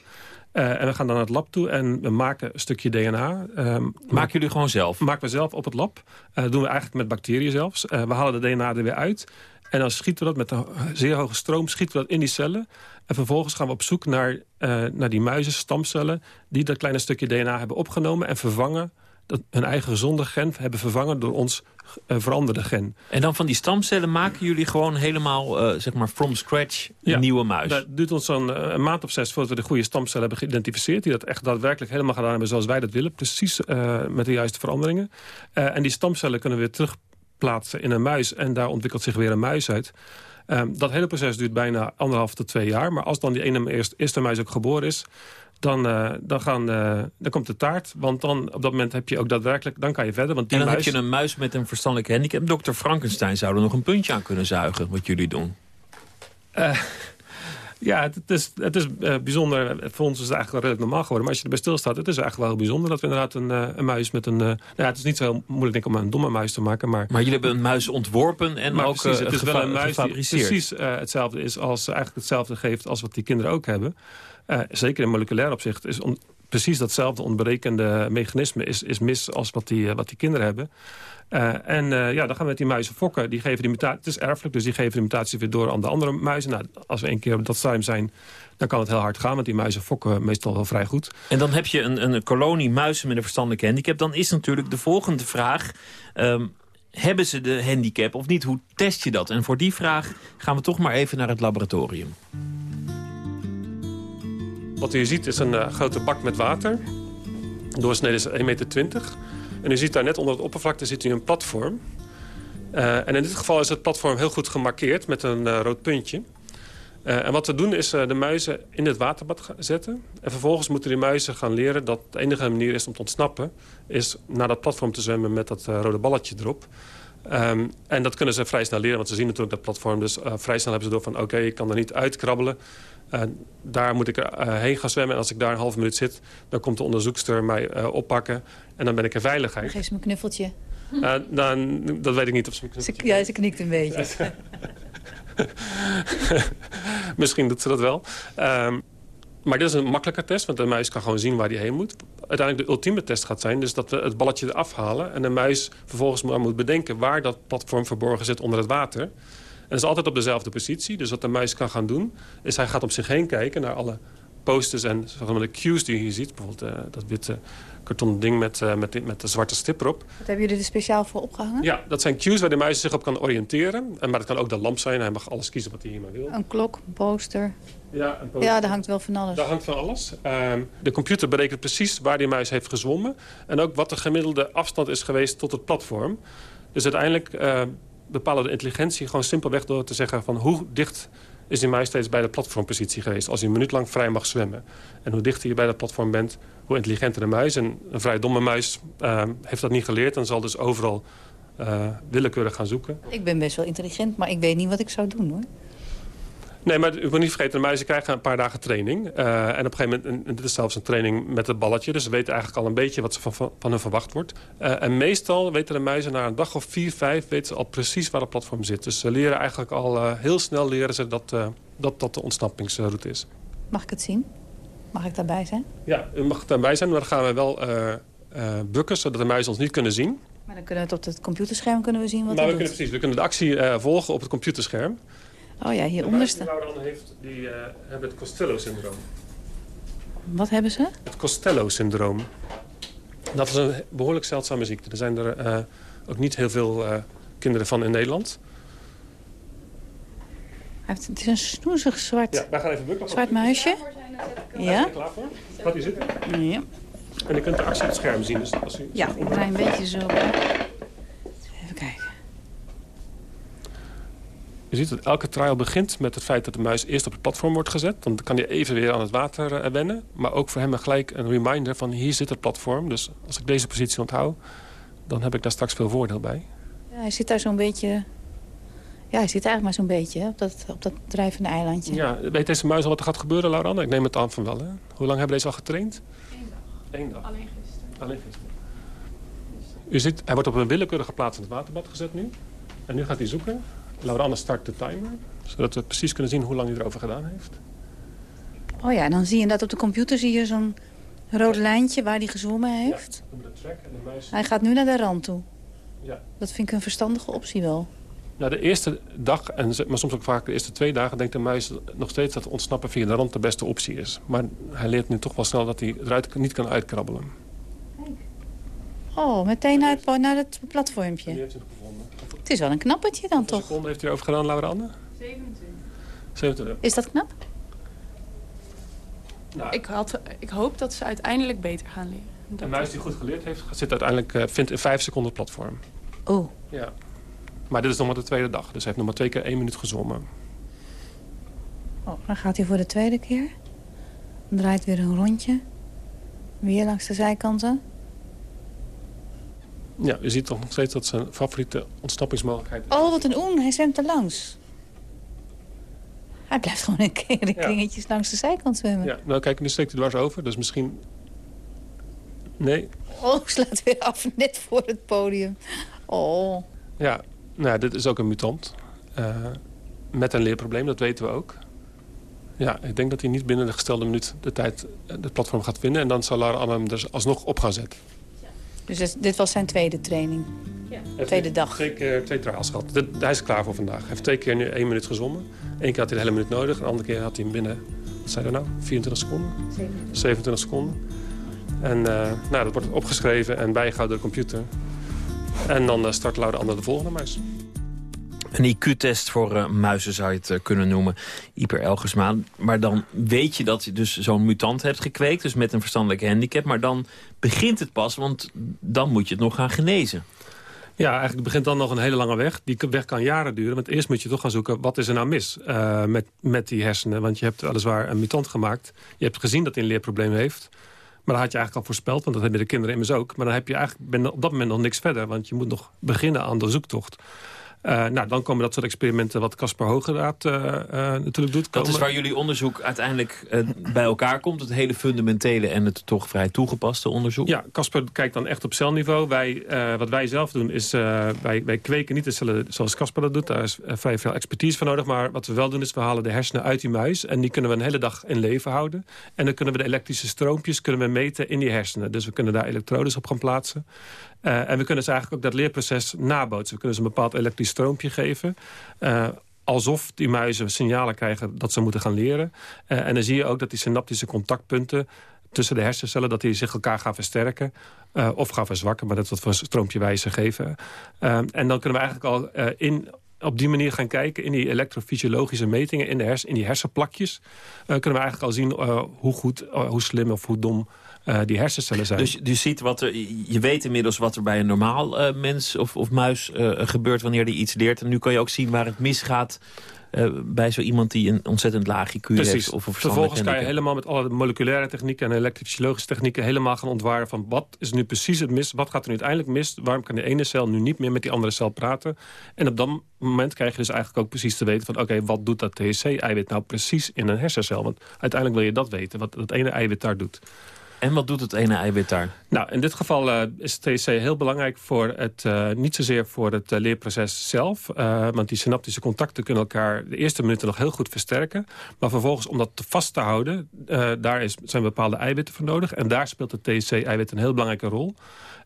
Speaker 10: Uh, en we gaan dan naar het lab toe en we maken een stukje DNA.
Speaker 9: Um, maken jullie gewoon zelf?
Speaker 10: Maken we zelf op het lab. dat doen we eigenlijk met bacteriën zelfs. we halen de DNA er weer uit. En dan schieten we dat met een zeer hoge stroom schieten we dat in die cellen. En vervolgens gaan we op zoek naar, uh, naar die muizen, stamcellen... die dat kleine stukje DNA hebben opgenomen en vervangen... Dat hun eigen gezonde gen hebben vervangen door ons uh, veranderde gen.
Speaker 9: En dan van die stamcellen maken jullie gewoon helemaal, uh, zeg maar, from scratch een
Speaker 10: ja,
Speaker 9: nieuwe muis?
Speaker 10: Dat duurt ons zo'n een maand of zes voordat we de goede stamcellen hebben geïdentificeerd. Die dat echt daadwerkelijk helemaal gedaan hebben zoals wij dat willen. Precies met de juiste veranderingen. en die stamcellen kunnen we weer terugplaatsen in een muis. En daar ontwikkelt zich weer een muis uit. Um, dat hele proces duurt bijna anderhalf tot twee jaar. Maar als dan die ene eerste, eerste muis ook geboren is... Dan, uh, dan, gaan, uh, dan komt de taart. Want dan op dat moment heb je ook daadwerkelijk... dan kan je verder. Want die
Speaker 9: en dan
Speaker 10: muis...
Speaker 9: heb je een muis met een verstandelijke handicap. Dr. Frankenstein zou er nog een puntje aan kunnen zuigen... wat jullie doen.
Speaker 10: Uh, ja, het, is, het is uh, bijzonder. Voor ons is het eigenlijk wel redelijk normaal geworden. Maar als je erbij stilstaat, het is eigenlijk wel heel bijzonder... dat we inderdaad een, uh, een muis met een... Uh, nou ja, het is niet zo heel moeilijk denk ik, om een domme muis te maken. Maar,
Speaker 9: maar jullie hebben een muis ontworpen en
Speaker 10: maar
Speaker 9: ook
Speaker 10: precies, het is wel een muis die precies hetzelfde is... als eigenlijk hetzelfde geeft als wat die kinderen ook hebben. zeker in moleculair opzicht is on, precies datzelfde ontbrekende mechanisme... is, is mis als wat die, wat die kinderen hebben. Uh, en uh, ja, dan gaan we met die muizen fokken. Die geven die mutatie, het is erfelijk, dus die geven de mutatie weer door aan de andere muizen. Nou, als we één keer op dat stadium zijn, dan kan het heel hard gaan. Want die muizen fokken meestal wel vrij goed.
Speaker 9: En dan heb je een, een kolonie muizen met een verstandelijke handicap. Dan is natuurlijk de volgende vraag... Um, hebben ze de handicap of niet? Hoe test je dat? En voor die vraag gaan we toch maar even naar het laboratorium.
Speaker 10: Wat u ziet is een eh, grote bak met water. Doorsnede is 1,20 meter. En u ziet daar net onder het oppervlakte zit u een platform. Eh, en in dit geval is het platform heel goed gemarkeerd met een eh, rood puntje. En wat we doen is de muizen in het waterbad zetten. En vervolgens moeten die muizen gaan leren dat de enige manier is om te ontsnappen... is naar dat platform te zwemmen met dat rode balletje erop. Ehm, en dat kunnen ze vrij snel leren, want ze zien natuurlijk dat platform. Dus vrij snel hebben ze door van oké, ik kan er niet uitkrabbelen. Daar moet ik heen gaan zwemmen. En als ik daar een half minuut zit, dan komt de onderzoekster mij oppakken. En dan ben ik in veiligheid.
Speaker 12: Geef ze me een knuffeltje.
Speaker 10: Dan, dat weet ik niet of ze...
Speaker 12: Ze, ja, ze knikt een beetje.
Speaker 10: Misschien doet ze dat wel. Um, maar dit is een makkelijke test, want de muis kan gewoon zien waar hij heen moet. Uiteindelijk de ultieme test gaat zijn, dus dat we het balletje eraf halen... en de muis vervolgens maar moet bedenken waar dat platform verborgen zit onder het water. En dat is altijd op dezelfde positie. Dus wat de muis kan gaan doen, is hij gaat om zich heen kijken... naar alle posters en de cues die je hier ziet. Bijvoorbeeld uh, dat witte kartonnen ding met, uh, met, met de zwarte stip erop.
Speaker 12: Wat hebben jullie er speciaal voor opgehangen?
Speaker 10: Ja, dat zijn cues waar de muis zich op kan oriënteren. En, maar het kan ook de lamp zijn. Hij mag alles kiezen wat hij hier maar wil.
Speaker 12: Een klok, een poster.
Speaker 10: Ja, een poster.
Speaker 12: ja daar hangt wel van alles.
Speaker 10: Daar hangt van alles. Uh, de computer berekent precies waar die muis heeft gezwommen. En ook wat de gemiddelde afstand is geweest tot het platform. Dus uiteindelijk uh, bepalen de intelligentie gewoon simpelweg door te zeggen... van hoe dicht is die muis steeds bij de platformpositie geweest. Als hij een minuut lang vrij mag zwemmen. En hoe dichter je bij dat platform bent, hoe intelligenter de muis. En een vrij domme muis uh, heeft dat niet geleerd... en zal dus overal uh, willekeurig gaan zoeken.
Speaker 12: Ik ben best wel intelligent, maar ik weet niet wat ik zou doen, hoor.
Speaker 10: Nee, maar u moet niet vergeten, de muizen krijgen een paar dagen training. Uh, en op een gegeven moment, en dit is zelfs een training met het balletje... dus ze weten eigenlijk al een beetje wat ze van, van, hun verwacht wordt. Uh, en meestal weten de muizen na een dag of vier, vijf... weten ze al precies waar het platform zit. Dus ze leren eigenlijk al uh, heel snel leren ze dat, dat dat de ontsnappingsroute is.
Speaker 12: Mag ik het zien? Mag ik daarbij zijn?
Speaker 10: Ja, u mag daarbij zijn, maar dan gaan we wel bukken... zodat de muizen ons niet kunnen zien.
Speaker 12: Maar dan kunnen we het op het computerscherm kunnen we zien wat
Speaker 10: nou,
Speaker 12: we
Speaker 10: kunnen, Precies, we kunnen de actie volgen op het computerscherm.
Speaker 12: Oh ja, hier onderste.
Speaker 10: De heeft, die uh, hebben het Costello-syndroom.
Speaker 12: Wat hebben ze?
Speaker 10: Het Costello-syndroom. Dat is een behoorlijk zeldzame ziekte. Er zijn er uh, ook niet heel veel uh, kinderen van in Nederland.
Speaker 12: Heeft, het is een snoezig zwart,
Speaker 10: ja, wij gaan even bukken.
Speaker 12: zwart muisje. Ja.
Speaker 10: klaar voor? Gaat u zitten?
Speaker 12: Ja.
Speaker 10: En u kunt de actie op het scherm zien. Dus als u
Speaker 12: ja, ik draai een beetje zo. Even kijken.
Speaker 10: Je ziet dat elke trial begint met het feit dat de muis eerst op het platform wordt gezet. Dan kan hij even weer aan het water wennen. Maar ook voor hem gelijk een reminder van hier zit het platform. Dus als ik deze positie onthoud, dan heb ik daar straks veel voordeel bij.
Speaker 12: Ja, hij zit daar zo'n beetje... Ja, hij zit eigenlijk maar zo'n beetje hè, op, dat, op dat drijvende eilandje.
Speaker 10: Ja, weet deze muis al wat er gaat gebeuren, Laura? Ik neem het aan van wel. Hè? Hoe lang hebben deze al getraind?
Speaker 15: Eén dag.
Speaker 10: Eén dag.
Speaker 15: Alleen gisteren.
Speaker 10: Alleen gisteren. U ziet, hij wordt op een willekeurige plaats in het waterbad gezet nu. En nu gaat hij zoeken. Laurane start de timer, zodat we precies kunnen zien hoe lang hij erover gedaan heeft.
Speaker 12: Oh ja, dan zie je dat op de computer zie je zo'n rode lijntje waar hij gezwommen heeft.
Speaker 10: Ja, de track en de muis...
Speaker 12: Hij gaat nu naar de rand toe.
Speaker 10: Ja.
Speaker 12: Dat vind ik een verstandige optie wel.
Speaker 10: Nou, de eerste dag, en, maar soms ook vaak de eerste twee dagen... denkt de muis nog steeds dat ontsnappen via de rand de beste optie is. Maar hij leert nu toch wel snel dat hij eruit niet kan uitkrabbelen.
Speaker 12: Oh, meteen naar het, naar het platformpje. Het is wel een knappertje dan toch?
Speaker 10: seconde heeft hij erover gedaan, Laura
Speaker 15: 27.
Speaker 10: 27.
Speaker 12: Is dat knap?
Speaker 15: Nou, ik, had, ik hoop dat ze uiteindelijk beter gaan leren. Dat
Speaker 10: een muis die goed geleerd heeft, zit uiteindelijk, uh, vindt in vijf seconden het platform.
Speaker 12: Oh.
Speaker 10: Ja. Maar dit is nog maar de tweede dag, dus hij heeft nog maar twee keer één minuut gezwommen.
Speaker 12: Oh, dan gaat hij voor de tweede keer. Dan draait weer een rondje. Weer langs de zijkanten.
Speaker 10: Ja, je ziet toch nog steeds dat zijn favoriete ontsnappingsmogelijkheid
Speaker 12: is. Oh, wat een oen. Hij zwemt er langs. Hij blijft gewoon in kringetjes ja. langs de zijkant zwemmen.
Speaker 10: Ja, nou kijk, nu steekt hij dwars over. Dus misschien... Nee.
Speaker 12: Oh, slaat weer af, net voor het podium. Oh.
Speaker 10: Ja, nou, dit is ook een mutant. Uh, met een leerprobleem, dat weten we ook. Ja, ik denk dat hij niet binnen de gestelde minuut de tijd het platform gaat vinden. En dan zal Lara Anne hem er alsnog op gaan zetten.
Speaker 12: Dus dit was zijn tweede training? Ja. Tweede dag?
Speaker 10: Twee keer twee trials gehad. hij is klaar voor vandaag. Hij heeft twee keer nu één minuut gezwommen. Eén keer had hij de hele minuut nodig. De andere keer had hij hem binnen, wat zei er nou, 24 seconden? 27, 27 seconden. En uh, nou, dat wordt opgeschreven en bijgehouden door de computer. En dan uh, start Laura Ander de volgende muis.
Speaker 9: Een IQ-test voor uh, muizen zou je het uh, kunnen noemen. Elgersma. Maar dan weet je dat je dus zo'n mutant hebt gekweekt. Dus met een verstandelijke handicap. Maar dan begint het pas, want dan moet je het nog gaan genezen.
Speaker 10: Ja, eigenlijk begint dan nog een hele lange weg. Die weg kan jaren duren. Want eerst moet je toch gaan zoeken, wat is er nou mis uh, met, met die hersenen? Want je hebt weliswaar een mutant gemaakt. Je hebt gezien dat hij een leerprobleem heeft. Maar dat had je eigenlijk al voorspeld, want dat hebben de kinderen immers ook. Maar dan heb je eigenlijk ben op dat moment nog niks verder. Want je moet nog beginnen aan de zoektocht. Uh, nou, dan komen dat soort experimenten wat Casper Hogeraad uh, uh, natuurlijk doet.
Speaker 9: Dat is waar jullie onderzoek uiteindelijk bij elkaar komt. Het hele fundamentele en het toch vrij toegepaste onderzoek.
Speaker 10: Ja, Casper kijkt dan echt op celniveau. Wij, wat wij zelf doen is, wij, wij kweken niet de cellen zoals Casper dat doet. Daar is vrij veel expertise voor nodig. Maar wat we wel doen is, we halen de hersenen uit die muis. En die kunnen we een hele dag in leven houden. En dan kunnen we de elektrische stroompjes kunnen we meten in die hersenen. Dus we kunnen daar elektrodes op gaan plaatsen. Uh, en we kunnen ze eigenlijk ook dat leerproces nabootsen. We kunnen ze een bepaald elektrisch stroompje geven. Uh, alsof die muizen signalen krijgen dat ze moeten gaan leren. Uh, en dan zie je ook dat die synaptische contactpunten tussen de hersencellen... dat die zich elkaar gaan versterken of gaan verzwakken. Maar dat wat voor stroompje wij ze geven. en dan kunnen we eigenlijk al in op die manier gaan kijken in die elektrofysiologische metingen in, de hers in die hersenplakjes. Kunnen we eigenlijk al zien hoe goed, hoe slim of hoe dom die hersencellen zijn.
Speaker 9: Dus je, ziet wat er, je weet inmiddels wat er bij een normaal mens of, of muis gebeurt wanneer die iets leert. En nu kan je ook zien waar het misgaat uh, bij zo iemand die een ontzettend laag IQ heeft. Of een
Speaker 10: Vervolgens kan je helemaal met alle moleculaire technieken en elektrofysiologische technieken helemaal gaan ontwaren van wat is nu precies het mis, wat gaat er nu uiteindelijk mis, waarom kan de ene cel nu niet meer met die andere cel praten. En op dat moment krijg je dus eigenlijk ook precies te weten van oké, wat doet dat THC-eiwit nou precies in een hersencel? Want uiteindelijk wil je dat weten, wat dat ene eiwit daar doet.
Speaker 9: En wat doet het ene eiwit daar?
Speaker 10: Nou, in dit geval uh, is THC heel belangrijk voor het, uh, niet zozeer voor het uh, leerproces zelf. want die synaptische contacten kunnen elkaar de eerste minuten nog heel goed versterken. Maar vervolgens om dat vast te houden, daar is, zijn bepaalde eiwitten voor nodig. En daar speelt het THC-eiwit een heel belangrijke rol.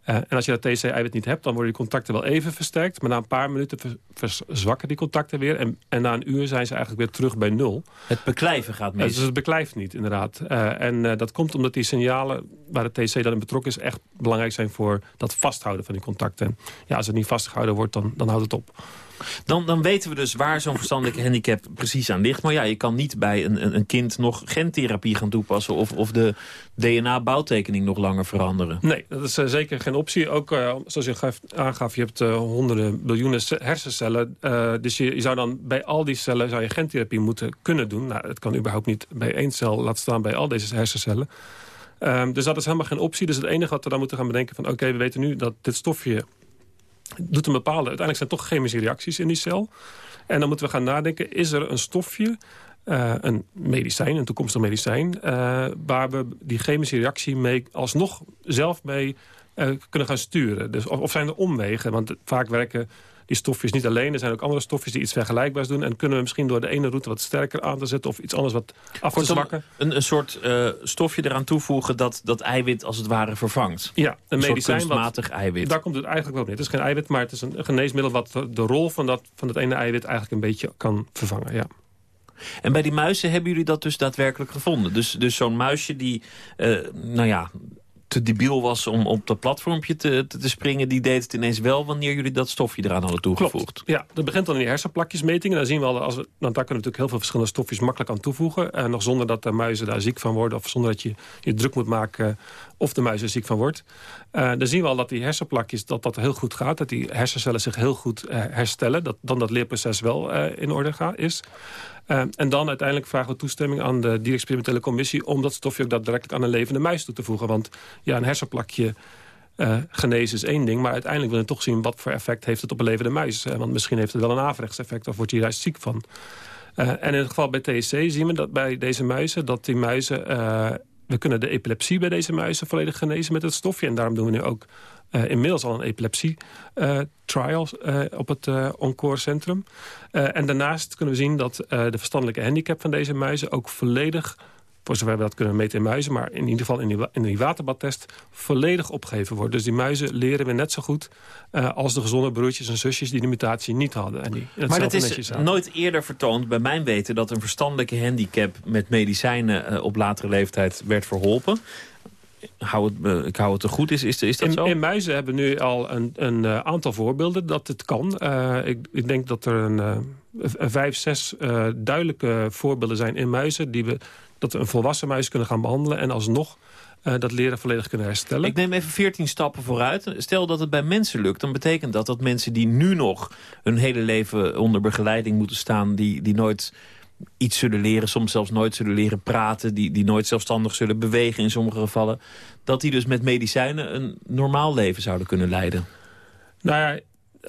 Speaker 10: Uh, en als je dat THC-eiwit niet hebt, dan worden die contacten wel even versterkt. Maar na een paar minuten verzwakken die contacten weer. En, en, na een uur zijn ze eigenlijk weer terug bij nul.
Speaker 9: Het beklijven gaat mis. Uh,
Speaker 10: dus het beklijft niet, inderdaad. Uh, en dat komt omdat die signalen waar het THC dan in betrokken is... echt belangrijk zijn voor dat vasthouden van die contacten. En ja, als het niet vastgehouden wordt, dan, dan houdt het op.
Speaker 9: Dan, dan weten we dus waar zo'n verstandelijke handicap precies aan ligt. Maar ja, je kan niet bij een, een kind nog gentherapie gaan toepassen... of, of de DNA-bouwtekening nog langer veranderen.
Speaker 10: Nee, dat is uh, zeker geen optie. Ook uh, zoals je aangaf, je hebt uh, honderden biljoenen hersencellen. dus je, zou dan bij al die cellen zou je gentherapie moeten kunnen doen. Nou, het kan überhaupt niet bij één cel, laat staan bij al deze hersencellen. Um, dus dat is helemaal geen optie. Dus het enige wat we dan moeten gaan bedenken van... oké, we weten nu dat dit stofje doet een bepaalde... uiteindelijk zijn toch chemische reacties in die cel. En dan moeten we gaan nadenken, is er een stofje... Uh, een medicijn, een toekomstig medicijn... Uh, waar we die chemische reactie mee alsnog zelf mee uh, kunnen gaan sturen. Dus of, zijn er omwegen? Want vaak werken die stofjes niet alleen. Er zijn ook andere stofjes die iets vergelijkbaars doen. En kunnen we misschien door de ene route wat sterker aan te zetten... of iets anders wat af te zwakken.
Speaker 9: Een, een soort uh, stofje eraan toevoegen dat dat eiwit als het ware vervangt.
Speaker 10: Ja, een,
Speaker 9: een
Speaker 10: medicijn.
Speaker 9: kunstmatig eiwit.
Speaker 10: Daar komt het eigenlijk wel niet. Het is geen eiwit, maar het is een geneesmiddel... wat de rol van, dat, van het ene eiwit eigenlijk een beetje kan vervangen. Ja.
Speaker 9: En bij die muizen hebben jullie dat dus daadwerkelijk gevonden? Dus, dus zo'n muisje die, uh, nou ja, te debiel was om op dat platformpje te, te, springen... die deed het ineens wel wanneer jullie dat stofje eraan hadden toegevoegd.
Speaker 10: Ja, dat begint dan in die hersenplakjesmetingen. Dan zien we al, als we, want daar kunnen we natuurlijk heel veel verschillende stofjes makkelijk aan toevoegen. En nog zonder dat de muizen daar ziek van worden... of zonder dat je je druk moet maken of de muis er ziek van wordt. Uh, dan zien we al dat die hersenplakjes dat dat heel goed gaat. Dat die hersencellen zich heel goed uh, herstellen. Dat dan dat leerproces wel in orde gaat, is. En dan uiteindelijk vragen we toestemming aan de die experimentele commissie... om dat stofje ook daadwerkelijk aan een levende muis toe te voegen. Want ja, een hersenplakje uh, genezen is één ding. Maar uiteindelijk willen we toch zien wat voor effect heeft het op een levende muis. Want misschien heeft het wel een averechts effect of wordt hij juist ziek van. Uh, en in het geval bij TSC zien we dat bij deze muizen... dat die muizen we kunnen de epilepsie bij deze muizen volledig genezen met het stofje. En daarom doen we nu ook uh, inmiddels al een epilepsie-trial uh, uh, op het Encore Centrum. en daarnaast kunnen we zien dat de verstandelijke handicap van deze muizen... ook volledig voor zover we dat kunnen meten in muizen... maar in ieder geval in die, in die waterbadtest volledig opgegeven wordt. Dus die muizen leren we net zo goed uh, als de gezonde broertjes en zusjes... die de mutatie niet hadden. En die
Speaker 9: maar het is nooit eerder vertoond, bij mijn weten... dat een verstandelijke handicap met medicijnen uh, op latere leeftijd werd verholpen. Hou het, ik hou het te goed. Is, is, is dat
Speaker 10: in,
Speaker 9: zo?
Speaker 10: In Muizen hebben we nu al een, een aantal voorbeelden dat het kan. ik, ik, denk dat er een, vijf, zes duidelijke voorbeelden zijn in Muizen... Die we, dat we een volwassen muis kunnen gaan behandelen... en alsnog uh, dat leren volledig kunnen herstellen.
Speaker 9: Ik neem even 14 stappen vooruit. Stel dat het bij mensen lukt, dan betekent dat dat mensen die nu nog hun hele leven onder begeleiding moeten staan... die, die nooit iets zullen leren, soms zelfs nooit zullen leren praten... Die, die nooit zelfstandig zullen bewegen in sommige gevallen... dat die dus met medicijnen een normaal leven zouden kunnen leiden.
Speaker 10: Nou ja,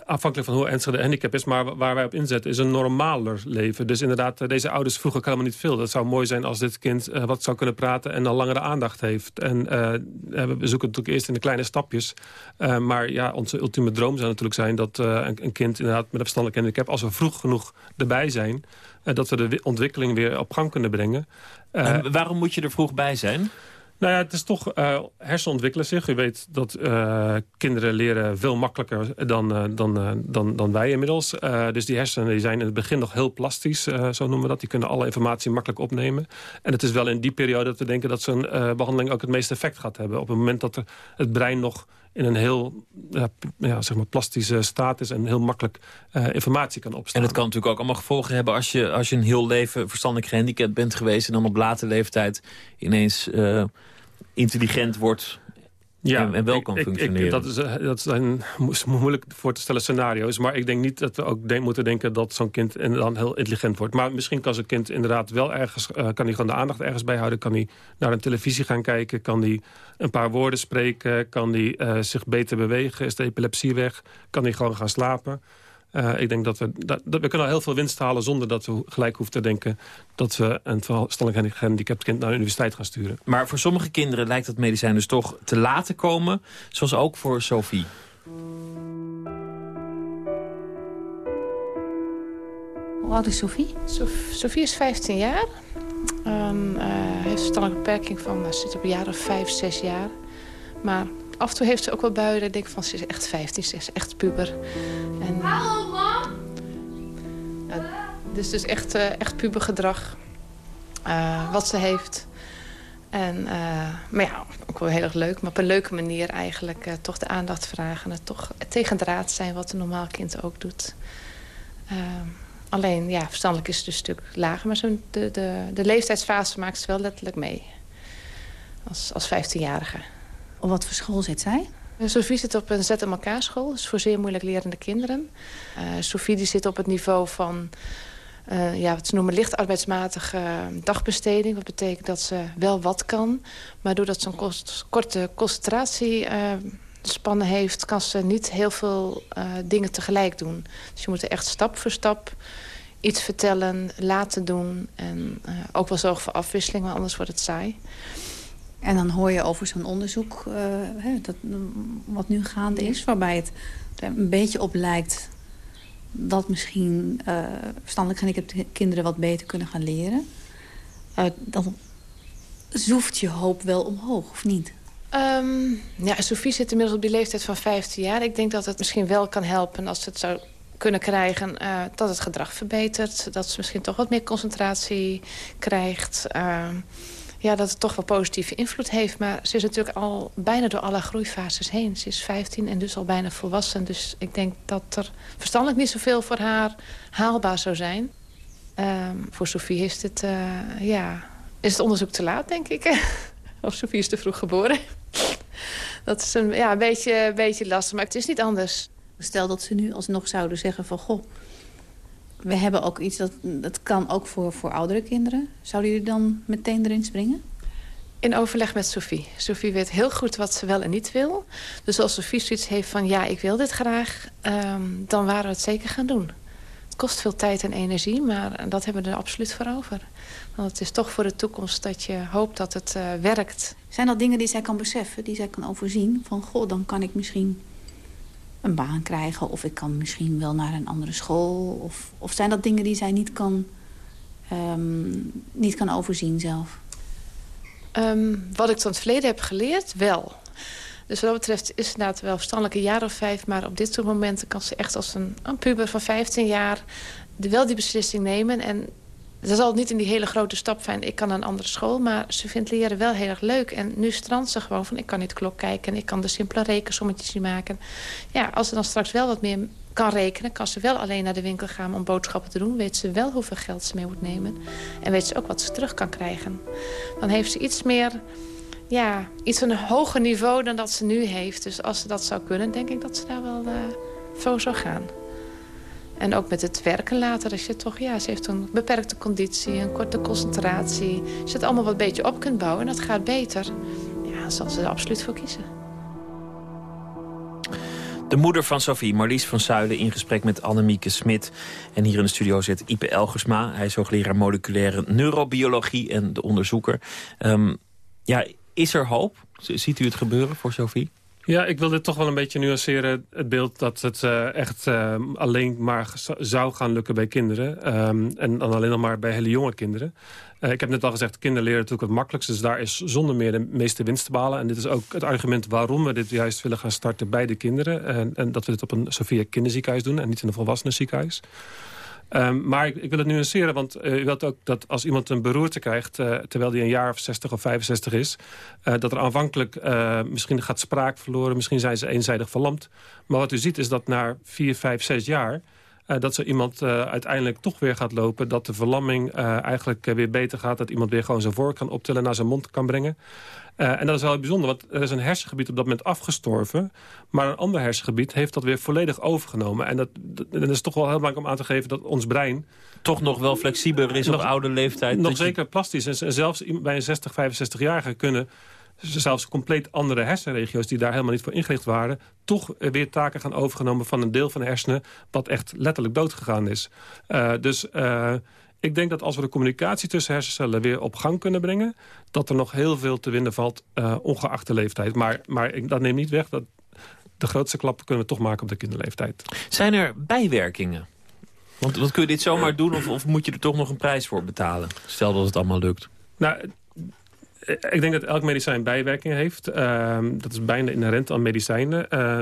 Speaker 10: afhankelijk van hoe ernstig de handicap is... maar waar wij op inzetten is een normaler leven. Dus inderdaad, eh, deze ouders vroegen helemaal niet veel. Dat zou mooi zijn als dit kind uh, wat zou kunnen praten... en dan langere aandacht heeft. En uh, we zoeken natuurlijk eerst in de kleine stapjes. Uh, maar ja, onze ultieme droom zou natuurlijk zijn... dat een, een, kind inderdaad met een verstandelijke handicap... als we vroeg genoeg erbij zijn... dat we de ontwikkeling weer op gang kunnen brengen.
Speaker 9: en waarom moet je er vroeg bij zijn?
Speaker 10: Nou ja, het is toch, uh, hersenen ontwikkelen zich. U weet dat uh, kinderen leren veel makkelijker dan, uh, dan, dan, dan wij inmiddels. dus die hersenen die zijn in het begin nog heel plastisch, zo noemen we dat. Die kunnen alle informatie makkelijk opnemen. En het is wel in die periode dat we denken dat zo'n behandeling ook het meeste effect gaat hebben. Op het moment dat het brein nog in een heel ja, zeg maar plastische staat is... en heel makkelijk informatie kan opstaan.
Speaker 9: En het kan natuurlijk ook allemaal gevolgen hebben... als je, als je een heel leven verstandelijk gehandicapt bent geweest... en dan op late leeftijd ineens intelligent wordt ja, en, wel kan
Speaker 10: ik,
Speaker 9: functioneren. Ik,
Speaker 10: dat, is, eh, dat zijn moeilijk voor te stellen scenario's. Maar ik denk niet dat we ook moeten denken dat zo'n kind dan heel intelligent wordt. Maar misschien kan zo'n kind inderdaad wel ergens... Uh, kan hij gewoon de aandacht ergens bij houden. Kan hij naar een televisie gaan kijken. Kan hij een paar woorden spreken. Kan hij uh, zich beter bewegen. Is de epilepsie weg. Kan hij gewoon gaan slapen. Uh, ik denk dat we, dat, dat, we kunnen al heel veel winst halen zonder dat we gelijk hoeven te denken dat we een verstandelijk gehandicapt kind naar de universiteit gaan sturen.
Speaker 9: Maar voor sommige kinderen lijkt dat medicijn dus toch te laat te komen, zoals ook voor Sophie.
Speaker 12: Hoe oud is Sophie?
Speaker 15: Sophie is 15 jaar. Um, uh, heeft verstandelijke beperking van, uh, zit op een jaar of 5, 6 jaar. Maar af en toe heeft ze ook wel buien. Ik denk van, ze is echt 15, ze is echt puber. En, Hallo, mam! Dus dus echt, uh, echt pubergedrag. Uh, wat ze heeft. En, maar ja, ook wel heel erg leuk. Maar op een leuke manier eigenlijk toch de aandacht vragen. En toch tegen draad zijn wat een normaal kind ook doet. alleen, ja, verstandelijk is het dus een stuk lager. Maar zo de, de, de leeftijdsfase maakt ze wel letterlijk mee. Als, als 15-jarige.
Speaker 12: Op wat voor school zit zij?
Speaker 15: Sophie zit op een ZMLK-school. Is voor zeer moeilijk lerende kinderen. Uh, Sophie die zit op het niveau van... Uh, ja, wat ze noemen licht arbeidsmatige dagbesteding. Dat betekent dat ze wel wat kan. Maar doordat ze een korte concentratiespannen heeft... kan ze niet heel veel dingen tegelijk doen. Dus je moet er echt stap voor stap iets vertellen, laten doen. En ook wel zorgen voor afwisseling, want anders wordt het saai.
Speaker 12: En dan hoor je over zo'n onderzoek uh, hè, dat, wat nu gaande is... waarbij het er een beetje op lijkt dat misschien uh, verstandelijk gehandicapte kinderen wat beter kunnen gaan leren. Uh, dan zoeft je hoop wel omhoog, of niet?
Speaker 15: Um, ja, Sophie zit inmiddels op die leeftijd van 15 jaar. Ik denk dat het misschien wel kan helpen als ze het zou kunnen krijgen... Dat het gedrag verbetert, dat ze misschien toch wat meer concentratie krijgt... Ja, dat het toch wel positieve invloed heeft. Maar ze is natuurlijk al bijna door alle groeifases heen. Ze is 15 en dus al bijna volwassen. Dus ik denk dat er verstandelijk niet zoveel voor haar haalbaar zou zijn. Um, voor Sofie is het, uh, ja, is het onderzoek te laat, denk ik. of Sofie is te vroeg geboren. dat is een, ja, een beetje, beetje lastig, maar het is niet anders.
Speaker 12: Stel dat ze nu alsnog zouden zeggen van... goh, we hebben ook iets dat, dat kan ook voor, voor oudere kinderen. Zouden jullie dan meteen erin springen?
Speaker 15: In overleg met Sophie. Sophie weet heel goed wat ze wel en niet wil. Dus als Sophie zoiets heeft van ja, ik wil dit graag... Um, dan waren we het zeker gaan doen. Het kost veel tijd en energie, maar dat hebben we er absoluut voor over. Want het is toch voor de toekomst dat je hoopt dat het uh, werkt.
Speaker 12: Zijn dat dingen die zij kan beseffen, die zij kan overzien? Van goh, dan kan ik misschien een baan krijgen. Of ik kan misschien wel naar een andere school. Of, of zijn dat dingen die zij niet kan, um, niet kan overzien zelf?
Speaker 15: Um, wat ik van het verleden heb geleerd, wel. Dus wat dat betreft is het inderdaad wel verstandelijk een jaar of vijf... maar op dit soort momenten kan ze echt als een, een puber van 15 jaar... wel die beslissing nemen. En dat zal niet in die hele grote stap zijn. Ik kan een andere school, maar ze vindt leren wel heel erg leuk. En nu strandt ze gewoon van, ik kan niet klok kijken... en ik kan de simpele rekensommetjes maken. Ja, als ze dan straks wel wat meer kan rekenen... kan ze wel alleen naar de winkel gaan om boodschappen te doen. Weet ze wel hoeveel geld ze mee moet nemen. En weet ze ook wat ze terug kan krijgen. Dan heeft ze iets meer... Ja, iets een hoger niveau dan dat ze nu heeft. Dus als ze dat zou kunnen, denk ik dat ze daar wel uh, voor zou gaan. En ook met het werken later. Als je toch, ja, ze heeft een beperkte conditie, een korte concentratie. Als je het allemaal wat beetje op kunt bouwen en dat gaat beter. Ja, dan zal ze er absoluut voor kiezen.
Speaker 9: De moeder van Sophie, Marlies van Zuilen, in gesprek met Annemieke Smit. En hier in de studio zit Ipe Elgersma. Hij is hoogleraar moleculaire neurobiologie en de onderzoeker. Um, ja, is er hoop? Ziet u het gebeuren voor Sophie?
Speaker 10: Ja, ik wil dit toch wel een beetje nuanceren. Het beeld dat het uh, echt uh, alleen maar zou gaan lukken bij kinderen. Um, en dan alleen nog maar bij hele jonge kinderen. Uh, ik heb net al gezegd, kinderen leren natuurlijk het makkelijkst. Dus daar is zonder meer de meeste winst te behalen. En dit is ook het argument waarom we dit juist willen gaan starten bij de kinderen. En, en dat we dit op een Sophia kinderziekenhuis doen en niet in een volwassenenziekenhuis. Um, maar ik, wil het nuanceren, want uh, u wilt ook dat als iemand een beroerte krijgt... Uh, terwijl hij een jaar of 60 of 65 is... Uh, dat er aanvankelijk misschien gaat spraak verloren... misschien zijn ze eenzijdig verlamd. Maar wat u ziet is dat na 4, 5, 6 jaar... dat zo iemand uiteindelijk toch weer gaat lopen... dat de verlamming eigenlijk weer beter gaat... dat iemand weer gewoon zijn voor kan optillen... naar zijn mond kan brengen. Uh, en dat is wel bijzonder, want er is een hersengebied op dat moment afgestorven. Maar een ander hersengebied heeft dat weer volledig overgenomen. En dat, dat, is toch wel heel belangrijk om aan te geven dat ons brein...
Speaker 9: Toch nog wel flexibeler is op oude leeftijd.
Speaker 10: Nog zeker plastisch. En zelfs bij een 60, 65-jarige kunnen zelfs compleet andere hersenregio's... die daar helemaal niet voor ingericht waren... toch weer taken gaan overgenomen van een deel van de hersenen... wat echt letterlijk doodgegaan is. Uh, dus... Uh, ik denk dat als we de communicatie tussen hersencellen weer op gang kunnen brengen... dat er nog heel veel te winnen valt, uh, ongeacht de leeftijd. Maar, maar ik, dat neemt niet weg dat de grootste klap kunnen we toch maken op de kinderleeftijd.
Speaker 9: Zijn er bijwerkingen? Want, want kun je dit zomaar doen of, of moet je er toch nog een prijs voor betalen? Stel dat het allemaal lukt.
Speaker 10: Nou, ik denk dat elk medicijn bijwerkingen heeft. Uh, dat is bijna inherent aan medicijnen. Uh,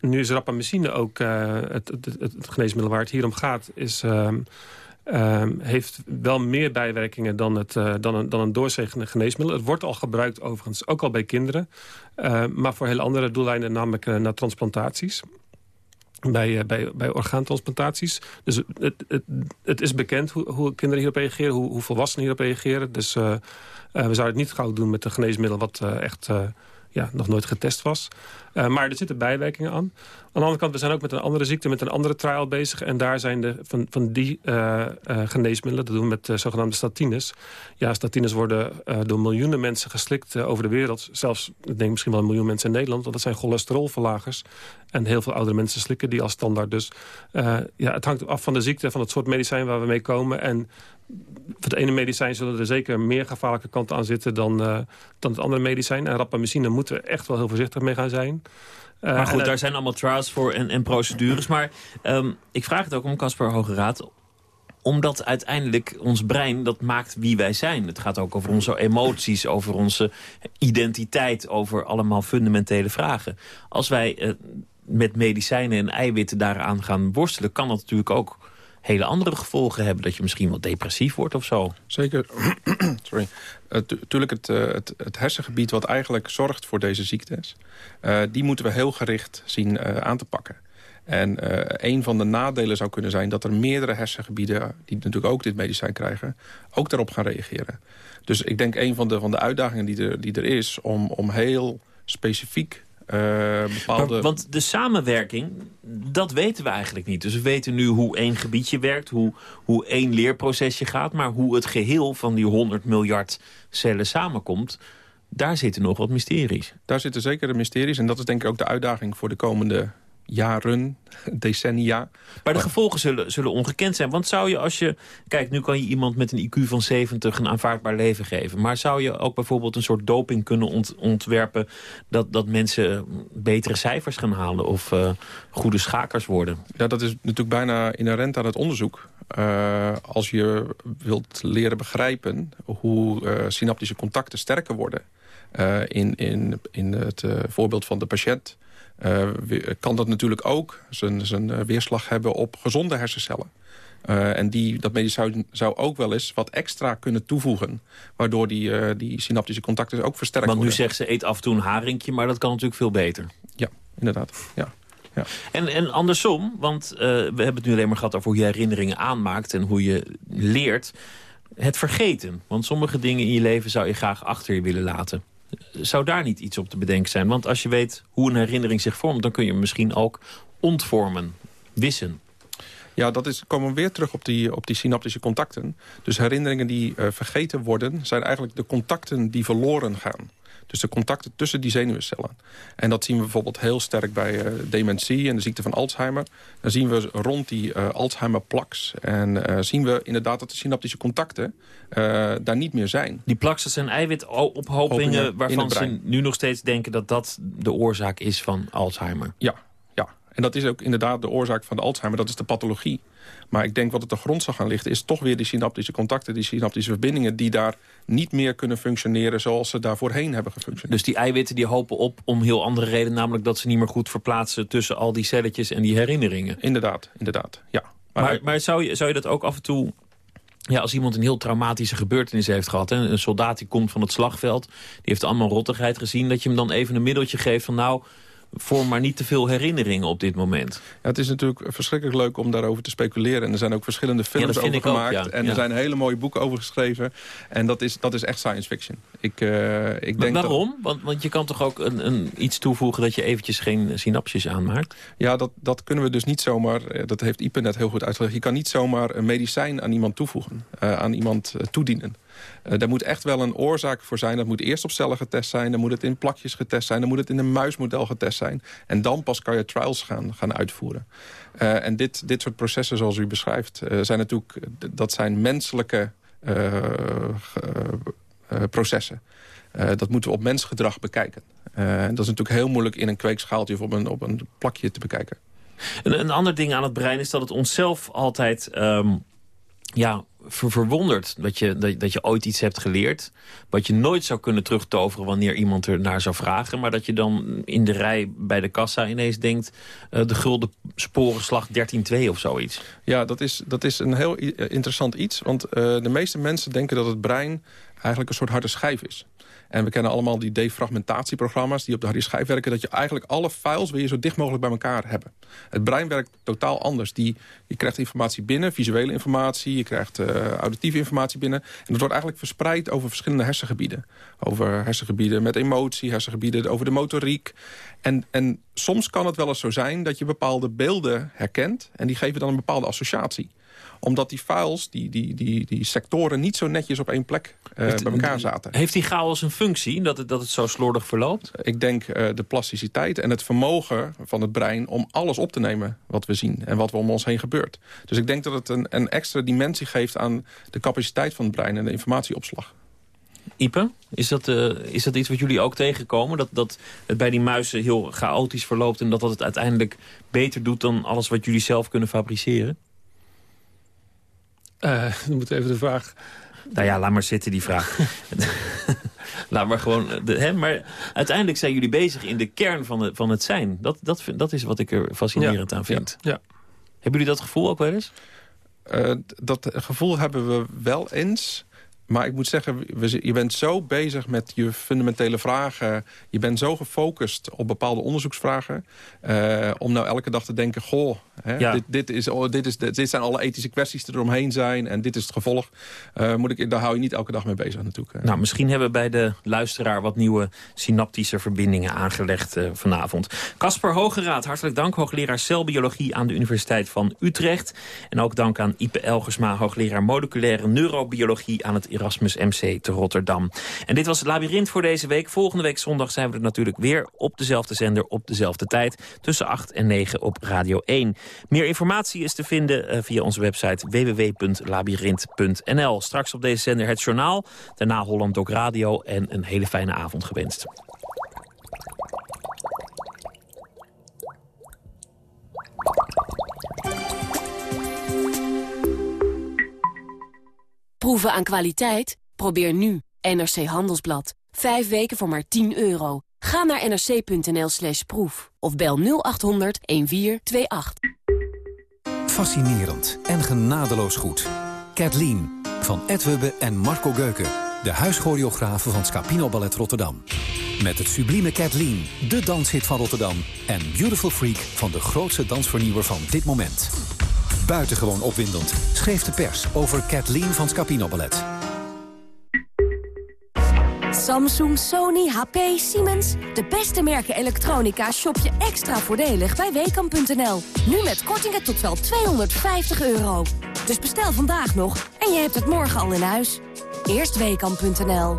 Speaker 10: nu is rapamycine ook uh, het, het, het, het, geneesmiddel waar het hier om gaat... is ehm, heeft wel meer bijwerkingen dan, het, uh, dan, een, dan een doorzegende geneesmiddel. Het wordt al gebruikt overigens, ook al bij kinderen. Uh, maar voor hele andere doeleinden, namelijk uh, naar transplantaties. Bij, bij, bij orgaantransplantaties. Dus het, het, het is bekend hoe, hoe kinderen hierop reageren, hoe, hoe volwassenen hierop reageren. Dus we zouden het niet gauw doen met een geneesmiddel wat echt ja, nog nooit getest was. Uh, maar er zitten bijwerkingen aan. Aan de andere kant, we zijn ook met een andere ziekte, met een andere trial bezig. En daar zijn de, van, van die uh, uh, geneesmiddelen, dat doen we met zogenaamde statines. Ja, statines worden door miljoenen mensen geslikt over de wereld. Zelfs, ik denk misschien wel een miljoen mensen in Nederland. Want dat zijn cholesterolverlagers. En heel veel oudere mensen slikken die als standaard. Dus ja, het hangt af van de ziekte, van het soort medicijn waar we mee komen. En voor het ene medicijn zullen er zeker meer gevaarlijke kanten aan zitten dan, uh, dan het andere medicijn. En rapamycine moeten we echt wel heel voorzichtig mee gaan zijn.
Speaker 9: Uh, maar goed, daar zijn allemaal trials voor en, en procedures. Maar um, ik vraag het ook om Casper Hoge Raad omdat uiteindelijk ons brein, dat maakt wie wij zijn. Het gaat ook over onze emoties, over onze identiteit... over allemaal fundamentele vragen. Als wij met medicijnen en eiwitten daaraan gaan worstelen... kan dat natuurlijk ook hele andere gevolgen hebben. Dat je misschien wel depressief wordt of zo.
Speaker 11: Zeker. Sorry. Natuurlijk uh, het, uh, het, het, hersengebied wat eigenlijk zorgt voor deze ziektes... Uh, die moeten we heel gericht zien eh, aan te pakken. En een van de nadelen zou kunnen zijn dat er meerdere hersengebieden... die natuurlijk ook dit medicijn krijgen, ook daarop gaan reageren. Dus ik denk een van de, van de uitdagingen die er, die er is... om, om heel specifiek uh, bepaalde...
Speaker 9: want de samenwerking, dat weten we eigenlijk niet. Dus we weten nu hoe één gebiedje werkt, hoe, hoe één leerprocesje gaat... maar hoe het geheel van die 100 miljard cellen samenkomt... daar zitten nog wat mysteries.
Speaker 11: Daar zitten zeker mysteries en dat is denk ik ook de uitdaging voor de komende jaren, decennia.
Speaker 9: Maar de gevolgen zullen, zullen ongekend zijn. Want zou je als je... Kijk, nu kan je iemand met een IQ van 70 een aanvaardbaar leven geven. Maar zou je ook bijvoorbeeld een soort doping kunnen ont, ontwerpen... Dat, dat mensen betere cijfers gaan halen of uh, goede schakers worden?
Speaker 11: Ja, dat is natuurlijk bijna inherent aan het onderzoek. Uh, als je wilt leren begrijpen hoe uh, synaptische contacten sterker worden... in, in, in het voorbeeld van de patiënt kan dat natuurlijk ook zijn, zijn weerslag hebben op gezonde hersencellen. Uh, en die, dat medicijn zou ook wel eens wat extra kunnen toevoegen. Waardoor die, uh, die synaptische contacten ook versterkt
Speaker 9: Want
Speaker 11: worden.
Speaker 9: nu zegt ze, eet af en toe een haringje, maar dat kan natuurlijk veel beter.
Speaker 11: Ja, inderdaad. Ja. Ja.
Speaker 9: En, en andersom, want uh, we hebben het nu alleen maar gehad over hoe je herinneringen aanmaakt... en hoe je leert het vergeten. Want sommige dingen in je leven zou je graag achter je willen laten. Zou daar niet iets op te bedenken zijn? Want als je weet hoe een herinnering zich vormt... dan kun je misschien ook ontvormen, wissen.
Speaker 11: Ja, dat is, komen we weer terug op die, op die synaptische contacten. Dus herinneringen die uh, vergeten worden... zijn eigenlijk de contacten die verloren gaan. Dus de contacten tussen die zenuwcellen. En dat zien we bijvoorbeeld heel sterk bij uh, dementie en de ziekte van Alzheimer. Dan zien we rond die uh, Alzheimer-plaks. En uh, zien we inderdaad dat de synaptische contacten daar niet meer zijn.
Speaker 9: Die plaks, dat zijn eiwitophopingen waarvan ze nu nog steeds denken... dat dat de oorzaak is van Alzheimer.
Speaker 11: Ja. En dat is ook inderdaad de oorzaak van de Alzheimer. Dat is de pathologie. Maar ik denk wat het de grond zal gaan liggen... is toch weer die synaptische contacten, die synaptische verbindingen... die daar niet meer kunnen functioneren zoals ze daar voorheen hebben gefunctioneerd.
Speaker 9: Dus die eiwitten die hopen op om heel andere reden... namelijk dat ze niet meer goed verplaatsen tussen al die celletjes en die herinneringen.
Speaker 11: Inderdaad, inderdaad, ja.
Speaker 9: Maar, maar, maar zou, je, zou je dat ook af en toe... Ja, als iemand een heel traumatische gebeurtenis heeft gehad... Hè, een soldaat die komt van het slagveld, die heeft allemaal rottigheid gezien... dat je hem dan even een middeltje geeft van nou vorm maar niet te veel herinneringen op dit moment.
Speaker 11: Ja, het is natuurlijk verschrikkelijk leuk om daarover te speculeren. En er zijn ook verschillende films
Speaker 9: ja,
Speaker 11: over gemaakt.
Speaker 9: Ook, ja.
Speaker 11: En er zijn hele mooie boeken over geschreven. En dat is, dat is echt science fiction. Ik, uh, ik
Speaker 9: maar
Speaker 11: denk
Speaker 9: waarom?
Speaker 11: Dat...
Speaker 9: Want, want je kan toch ook een, een, iets toevoegen dat je eventjes geen synapses aanmaakt?
Speaker 11: Ja, dat, dat kunnen we dus niet zomaar... Dat heeft Ipe net heel goed uitgelegd. Je kan niet zomaar een medicijn aan iemand toevoegen. Uh, aan iemand toedienen. Uh, daar moet echt wel een oorzaak voor zijn. Dat moet eerst op cellen getest zijn. Dan moet het in plakjes getest zijn. Dan moet het in een muismodel getest zijn. En dan pas kan je trials gaan, gaan uitvoeren. Uh, en dit, dit soort processen zoals u beschrijft... Uh, zijn natuurlijk, dat zijn menselijke processen. dat moeten we op mensgedrag bekijken. dat is natuurlijk heel moeilijk in een kweekschaaltje... of op een, op een plakje te bekijken.
Speaker 9: Een, een ander ding aan het brein is dat het onszelf altijd... Um, ja, ver verwonderd dat je, dat, dat je ooit iets hebt geleerd... wat je nooit zou kunnen terugtoveren wanneer iemand er naar zou vragen... maar dat je dan in de rij bij de kassa ineens denkt... Uh, de gulden sporenslag 13-2 of zoiets.
Speaker 11: Ja, dat is, dat is een heel interessant iets. Want uh, de meeste mensen denken dat het brein eigenlijk een soort harde schijf is. En we kennen allemaal die defragmentatieprogramma's die op de harde schijf werken... dat je eigenlijk alle files je zo dicht mogelijk bij elkaar hebben. Het brein werkt totaal anders. Die, je krijgt informatie binnen, visuele informatie, je krijgt uh, auditieve informatie binnen. En dat wordt eigenlijk verspreid over verschillende hersengebieden. Over hersengebieden met emotie, hersengebieden over de motoriek. En, en soms kan het wel eens zo zijn dat je bepaalde beelden herkent... en die geven dan een bepaalde associatie omdat die files, die, die, die, die sectoren niet zo netjes op één plek uh, bij elkaar zaten.
Speaker 9: Heeft die chaos een functie, dat het, dat het zo slordig verloopt?
Speaker 11: Ik denk uh, de plasticiteit en het vermogen van het brein... om alles op te nemen wat we zien en wat er om ons heen gebeurt. Dus ik denk dat het een, een extra dimensie geeft aan de capaciteit van het brein... en de informatieopslag.
Speaker 9: Ipe, is dat, uh, is dat iets wat jullie ook tegenkomen? Dat, dat het bij die muizen heel chaotisch verloopt... en dat dat het uiteindelijk beter doet dan alles wat jullie zelf kunnen fabriceren?
Speaker 10: Uh, dan moet even de vraag...
Speaker 9: Nou ja, laat maar zitten die vraag. laat maar gewoon... De, hè, maar uiteindelijk zijn jullie bezig in de kern van, de, van het zijn. Dat, dat, dat is wat ik er fascinerend
Speaker 10: ja,
Speaker 9: aan vind.
Speaker 10: Ja, ja.
Speaker 9: Hebben jullie dat gevoel ook wel eens?
Speaker 11: Uh, dat gevoel hebben we wel eens... Maar ik moet zeggen, je bent zo bezig met je fundamentele vragen. Je bent zo gefocust op bepaalde onderzoeksvragen. Uh, om nou elke dag te denken, goh, hè, ja. dit, dit, is, oh, dit, is, dit zijn alle ethische kwesties die eromheen zijn. En dit is het gevolg. Uh, moet ik, daar hou je niet elke dag mee bezig natuurlijk.
Speaker 9: Nou, misschien hebben we bij de luisteraar wat nieuwe synaptische verbindingen aangelegd uh, vanavond. Casper Hogeraad, hartelijk dank. Hoogleraar celbiologie aan de Universiteit van Utrecht. En ook dank aan Ipe Elgersma, hoogleraar moleculaire neurobiologie aan het Erasmus MC te Rotterdam. En dit was het Labyrinth voor deze week. Volgende week zondag zijn we er natuurlijk weer op dezelfde zender op dezelfde tijd. Tussen 8 en 9 op Radio 1. Meer informatie is te vinden uh, via onze website www.labyrinth.nl. Straks op deze zender het journaal. Daarna Holland Doc Radio en een hele fijne avond gewenst.
Speaker 16: Proeven aan kwaliteit? Probeer nu NRC Handelsblad. Vijf weken voor maar 10 euro. Ga naar nrc.nl slash proef of bel 0800 1428.
Speaker 17: Fascinerend en genadeloos goed. Kathleen van Ed Hubbe en Marco Geuken. De huischoreografen van Scapino Ballet Rotterdam. Met het sublieme Kathleen, de danshit van Rotterdam. En Beautiful Freak van de grootste dansvernieuwer van dit moment. Buitengewoon opwindend schreef de pers over Kathleen van Scapino Ballet.
Speaker 16: Samsung, Sony, HP, Siemens. De beste merken elektronica shop je extra voordelig bij Weekamp.nl. Nu met kortingen tot wel 250 euro. Dus bestel vandaag nog en je hebt het morgen al in huis. Eerst Weekamp.nl.